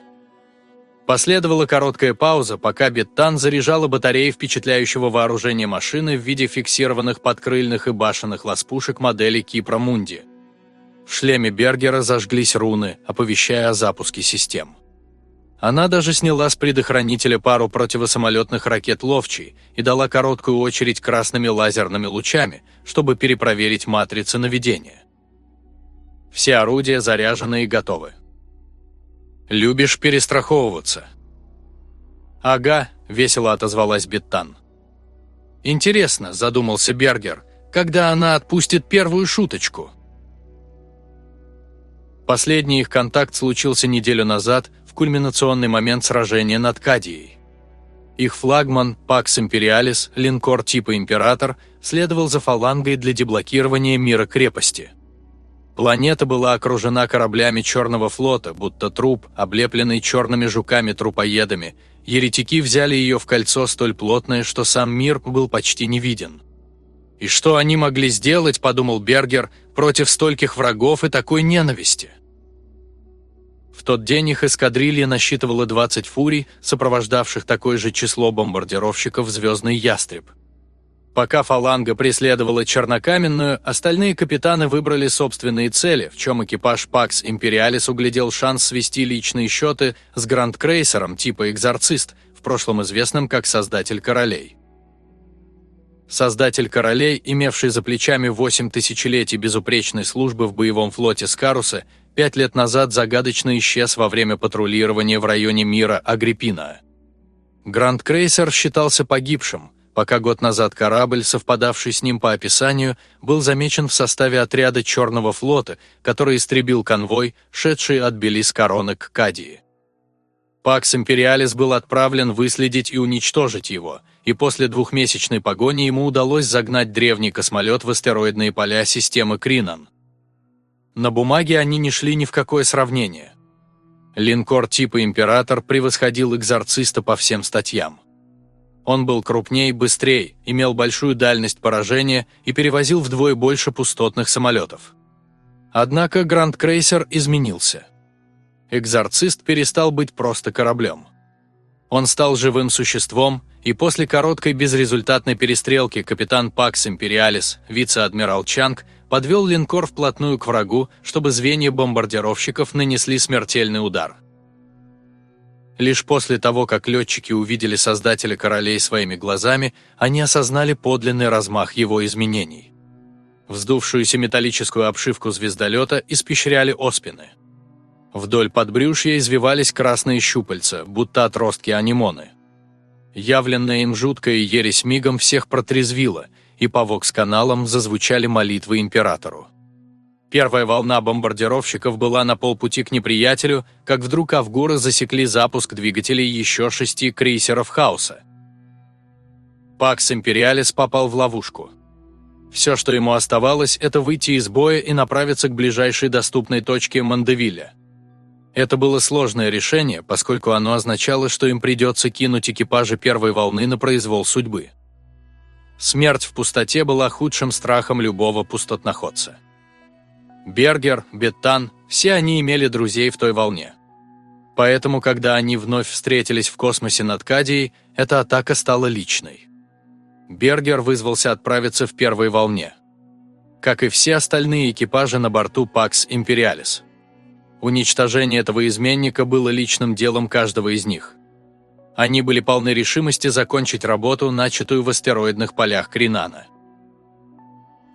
Последовала короткая пауза, пока Беттан заряжала батареи впечатляющего вооружения машины в виде фиксированных подкрыльных и башенных ласпушек модели Кипра Мунди. В шлеме Бергера зажглись руны, оповещая о запуске систем. Она даже сняла с предохранителя пару противосамолетных ракет «Ловчий» и дала короткую очередь красными лазерными лучами, чтобы перепроверить матрицы наведения. Все орудия заряжены и готовы. «Любишь перестраховываться?» «Ага», — весело отозвалась Беттан. «Интересно», — задумался Бергер, — «когда она отпустит первую шуточку?» Последний их контакт случился неделю назад, в кульминационный момент сражения над Кадией. Их флагман «Пакс Империалис», линкор типа «Император», следовал за фалангой для деблокирования мира крепости – Планета была окружена кораблями Черного флота, будто труп, облепленный черными жуками-трупоедами. Еретики взяли ее в кольцо столь плотное, что сам мир был почти не виден. «И что они могли сделать, — подумал Бергер, — против стольких врагов и такой ненависти?» В тот день их эскадрилья насчитывала 20 фурий, сопровождавших такое же число бомбардировщиков «Звездный ястреб». Пока фаланга преследовала Чернокаменную, остальные капитаны выбрали собственные цели, в чем экипаж Пакс Империалис углядел шанс свести личные счеты с гранд-крейсером типа «Экзорцист», в прошлом известным как «Создатель королей». Создатель королей, имевший за плечами 8 тысячелетий безупречной службы в боевом флоте Скаруса, пять лет назад загадочно исчез во время патрулирования в районе мира Агриппина. Гранд-крейсер считался погибшим – пока год назад корабль, совпадавший с ним по описанию, был замечен в составе отряда Черного флота, который истребил конвой, шедший от Белис-Короны к Кадии. Пакс Империалис был отправлен выследить и уничтожить его, и после двухмесячной погони ему удалось загнать древний космолет в астероидные поля системы Кринан. На бумаге они не шли ни в какое сравнение. Линкор типа «Император» превосходил экзорциста по всем статьям. Он был крупнее, быстрее, имел большую дальность поражения и перевозил вдвое больше пустотных самолетов. Однако Гранд Крейсер изменился. Экзорцист перестал быть просто кораблем. Он стал живым существом, и после короткой безрезультатной перестрелки капитан Пакс Империалис, вице-адмирал Чанг, подвел линкор вплотную к врагу, чтобы звенья бомбардировщиков нанесли смертельный удар – Лишь после того, как летчики увидели создателя королей своими глазами, они осознали подлинный размах его изменений. Вздувшуюся металлическую обшивку звездолета испещряли оспины. Вдоль подбрюшья извивались красные щупальца, будто отростки анимоны. Явленная им жуткая ересь мигом всех протрезвила, и по вокс-каналам зазвучали молитвы императору. Первая волна бомбардировщиков была на полпути к неприятелю, как вдруг Авгуры засекли запуск двигателей еще шести крейсеров «Хаоса». Пакс Империалис попал в ловушку. Все, что ему оставалось, это выйти из боя и направиться к ближайшей доступной точке Мандевиля. Это было сложное решение, поскольку оно означало, что им придется кинуть экипажи первой волны на произвол судьбы. Смерть в пустоте была худшим страхом любого пустотноходца. Бергер, Беттан – все они имели друзей в той волне. Поэтому, когда они вновь встретились в космосе над Кадией, эта атака стала личной. Бергер вызвался отправиться в первой волне. Как и все остальные экипажи на борту Пакс Империалис. Уничтожение этого изменника было личным делом каждого из них. Они были полны решимости закончить работу, начатую в астероидных полях Кринана.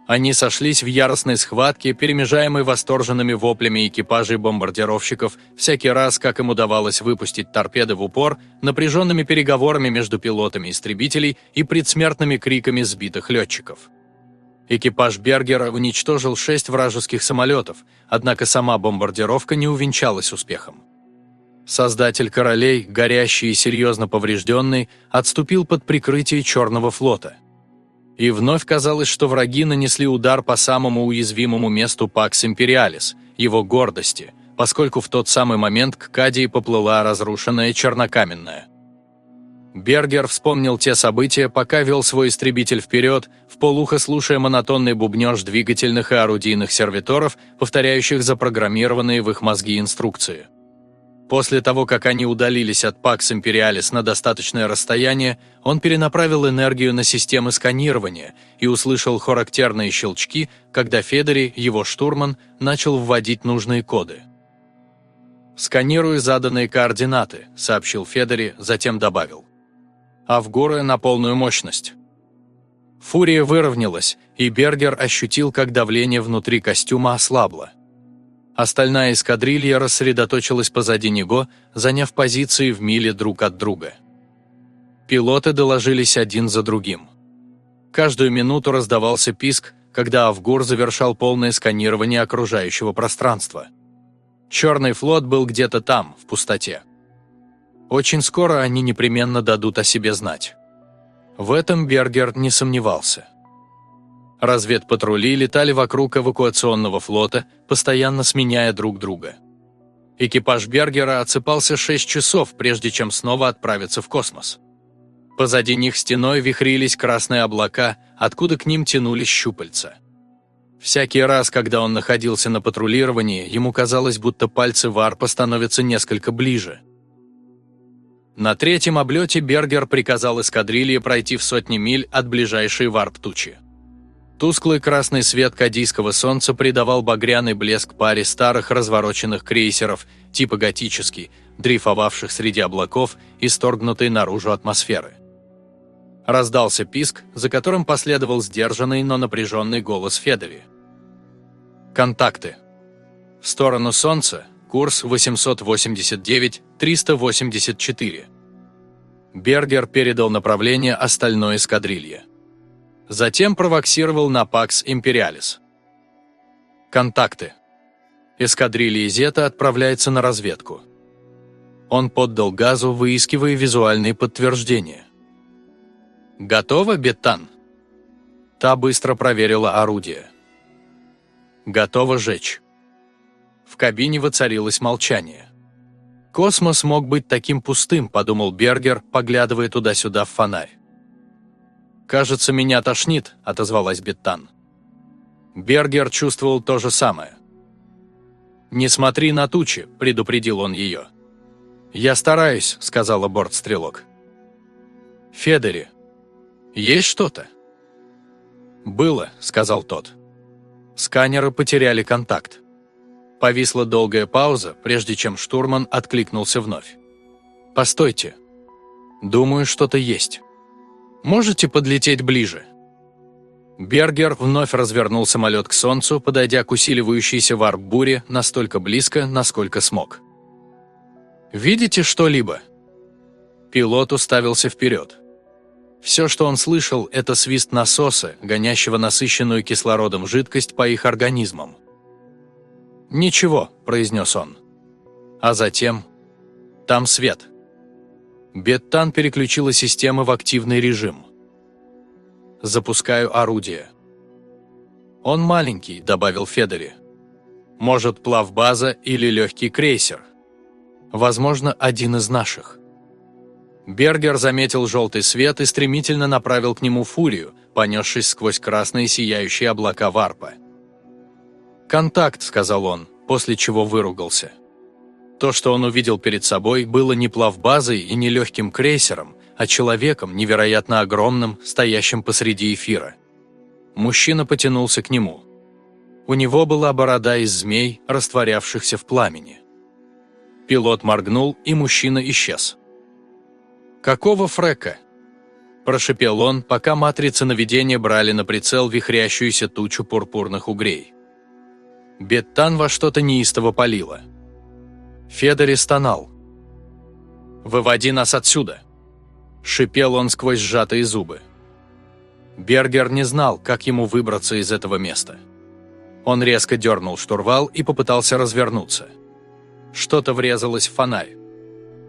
Они сошлись в яростной схватке, перемежаемой восторженными воплями экипажей бомбардировщиков, всякий раз, как им удавалось выпустить торпеды в упор, напряженными переговорами между пилотами истребителей и предсмертными криками сбитых летчиков. Экипаж Бергера уничтожил шесть вражеских самолетов, однако сама бомбардировка не увенчалась успехом. Создатель королей, горящий и серьезно поврежденный, отступил под прикрытие Черного флота – и вновь казалось, что враги нанесли удар по самому уязвимому месту Пакс Империалис, его гордости, поскольку в тот самый момент к Кадии поплыла разрушенная чернокаменная. Бергер вспомнил те события, пока вел свой истребитель вперед, в полухо слушая монотонный бубнеж двигательных и орудийных сервиторов, повторяющих запрограммированные в их мозги инструкции. После того, как они удалились от Пакс Империалис на достаточное расстояние, он перенаправил энергию на системы сканирования и услышал характерные щелчки, когда Федери, его штурман, начал вводить нужные коды. «Сканирую заданные координаты», — сообщил Федери, затем добавил. «А в горы на полную мощность». Фурия выровнялась, и Бергер ощутил, как давление внутри костюма ослабло. Остальная эскадрилья рассредоточилась позади него, заняв позиции в миле друг от друга. Пилоты доложились один за другим. Каждую минуту раздавался писк, когда Авгур завершал полное сканирование окружающего пространства. Черный флот был где-то там, в пустоте. Очень скоро они непременно дадут о себе знать. В этом Бергер не сомневался. Разведпатрули летали вокруг эвакуационного флота, постоянно сменяя друг друга. Экипаж Бергера отсыпался 6 часов, прежде чем снова отправиться в космос. Позади них стеной вихрились красные облака, откуда к ним тянулись щупальца. Всякий раз, когда он находился на патрулировании, ему казалось, будто пальцы варпа становятся несколько ближе. На третьем облете Бергер приказал эскадрилье пройти в сотни миль от ближайшей варп-тучи. Тусклый красный свет кадийского солнца придавал багряный блеск паре старых развороченных крейсеров, типа готический, дрейфовавших среди облаков и сторгнутой наружу атмосферы. Раздался писк, за которым последовал сдержанный, но напряженный голос Федери. Контакты. В сторону Солнца, курс 889-384. Бергер передал направление остальной эскадрилье. Затем провоксировал на Пакс Империалис. Контакты. Эскадрилья Зета отправляется на разведку. Он поддал газу, выискивая визуальные подтверждения. «Готово, Беттан?» Та быстро проверила орудие. «Готово жечь». В кабине воцарилось молчание. «Космос мог быть таким пустым», – подумал Бергер, поглядывая туда-сюда в фонарь. «Кажется, меня тошнит», – отозвалась Беттан. Бергер чувствовал то же самое. «Не смотри на тучи», – предупредил он ее. «Я стараюсь», – сказала бортстрелок. «Федери, есть что-то?» «Было», – сказал тот. Сканеры потеряли контакт. Повисла долгая пауза, прежде чем штурман откликнулся вновь. «Постойте. Думаю, что-то есть». Можете подлететь ближе?» Бергер вновь развернул самолет к Солнцу, подойдя к усиливающейся варп-буре настолько близко, насколько смог. «Видите что-либо?» Пилот уставился вперед. Все, что он слышал, это свист насоса, гонящего насыщенную кислородом жидкость по их организмам. «Ничего», – произнес он. А затем... «Там свет». Беттан переключила систему в активный режим. «Запускаю орудие». «Он маленький», — добавил Федери. «Может, плавбаза или легкий крейсер. Возможно, один из наших». Бергер заметил желтый свет и стремительно направил к нему фурию, понесшись сквозь красные сияющие облака варпа. «Контакт», — сказал он, после чего выругался. То, что он увидел перед собой, было не плавбазой и не легким крейсером, а человеком, невероятно огромным, стоящим посреди эфира. Мужчина потянулся к нему. У него была борода из змей, растворявшихся в пламени. Пилот моргнул, и мужчина исчез. «Какого фрека?» Прошипел он, пока матрицы наведения брали на прицел вихрящуюся тучу пурпурных угрей. Беттан во что-то неистово палило. Федори стонал. «Выводи нас отсюда!» Шипел он сквозь сжатые зубы. Бергер не знал, как ему выбраться из этого места. Он резко дернул штурвал и попытался развернуться. Что-то врезалось в фонарь.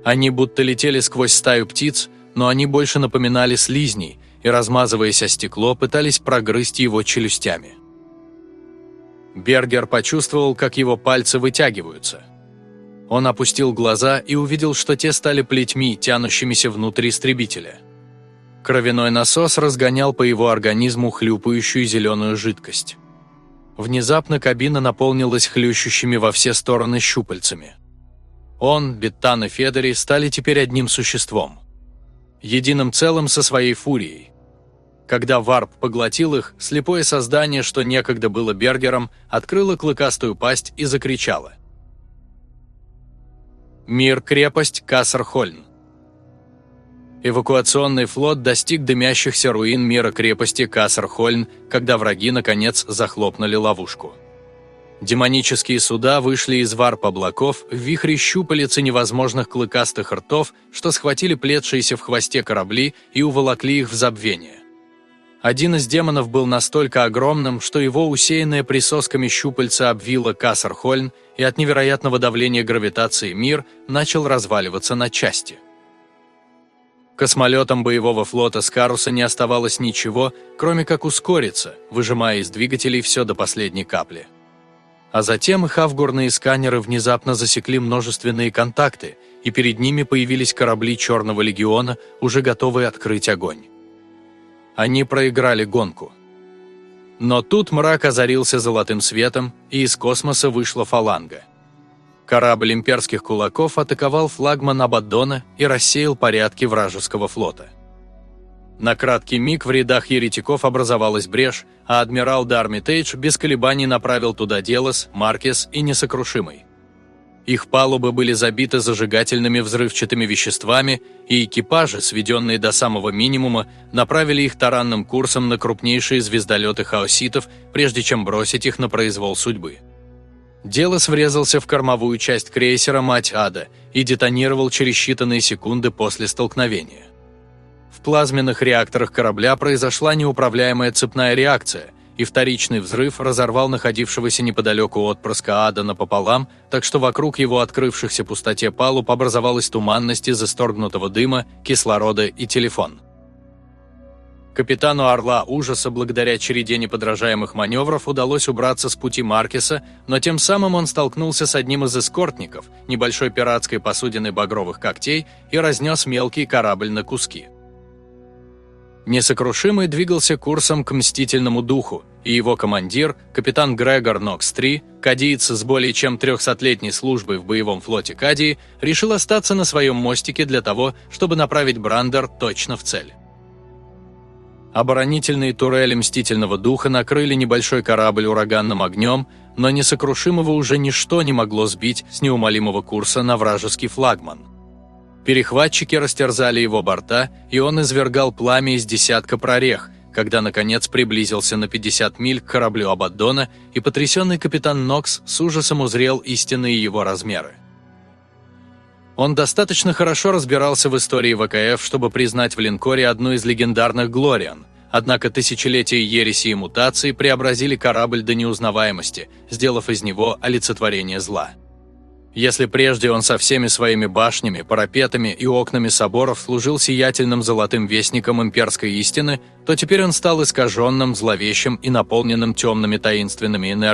Они будто летели сквозь стаю птиц, но они больше напоминали слизней и, размазываясь о стекло, пытались прогрызть его челюстями. Бергер почувствовал, как его пальцы вытягиваются – он опустил глаза и увидел, что те стали плетьми, тянущимися внутрь истребителя. Кровяной насос разгонял по его организму хлюпающую зеленую жидкость. Внезапно кабина наполнилась хлющущими во все стороны щупальцами. Он, Беттан и Федери стали теперь одним существом. Единым целым со своей фурией. Когда варп поглотил их, слепое создание, что некогда было Бергером, открыло клыкастую пасть и закричало. Мир-крепость Кассерхольн. Эвакуационный флот достиг дымящихся руин мира крепости Кассерхольн, когда враги, наконец, захлопнули ловушку. Демонические суда вышли из варп облаков в вихре щупалец и невозможных клыкастых ртов, что схватили плетшиеся в хвосте корабли и уволокли их в забвение. Один из демонов был настолько огромным, что его усеянное присосками щупальца обвило Кассерхольн, и от невероятного давления гравитации мир начал разваливаться на части. Космолетам боевого флота Скаруса не оставалось ничего, кроме как ускориться, выжимая из двигателей все до последней капли. А затем их авгурные сканеры внезапно засекли множественные контакты, и перед ними появились корабли Черного легиона, уже готовые открыть огонь. Они проиграли гонку. Но тут мрак озарился золотым светом, и из космоса вышла фаланга. Корабль имперских кулаков атаковал флагман Абаддона и рассеял порядки вражеского флота. На краткий миг в рядах еретиков образовалась брешь, а адмирал Дарми Тейдж без колебаний направил туда Делос, Маркес и Несокрушимый. Их палубы были забиты зажигательными взрывчатыми веществами, и экипажи, сведенные до самого минимума, направили их таранным курсом на крупнейшие звездолеты хаоситов, прежде чем бросить их на произвол судьбы. Делос врезался в кормовую часть крейсера «Мать Ада» и детонировал через считанные секунды после столкновения. В плазменных реакторах корабля произошла неуправляемая цепная реакция, и вторичный взрыв разорвал находившегося неподалеку отпрыска ада напополам, так что вокруг его открывшихся пустоте палуб образовалась туманность из исторгнутого дыма, кислорода и телефон. Капитану «Орла» ужаса благодаря череде неподражаемых маневров удалось убраться с пути Маркеса, но тем самым он столкнулся с одним из эскортников, небольшой пиратской посудиной багровых когтей, и разнес мелкий корабль на куски. Несокрушимый двигался курсом к Мстительному Духу, и его командир, капитан Грегор Нокс-3, кадиец с более чем трехсотлетней службой в боевом флоте Кадии, решил остаться на своем мостике для того, чтобы направить Брандер точно в цель. Оборонительные турели Мстительного Духа накрыли небольшой корабль ураганным огнем, но несокрушимого уже ничто не могло сбить с неумолимого курса на вражеский флагман – Перехватчики растерзали его борта, и он извергал пламя из десятка прорех, когда, наконец, приблизился на 50 миль к кораблю Абаддона, и потрясенный капитан Нокс с ужасом узрел истинные его размеры. Он достаточно хорошо разбирался в истории ВКФ, чтобы признать в линкоре одну из легендарных «Глориан», однако тысячелетия ереси и мутаций преобразили корабль до неузнаваемости, сделав из него олицетворение зла. Если прежде он со всеми своими башнями, парапетами и окнами соборов служил сиятельным золотым вестником имперской истины, то теперь он стал искаженным, зловещим и наполненным темными таинственными энергиями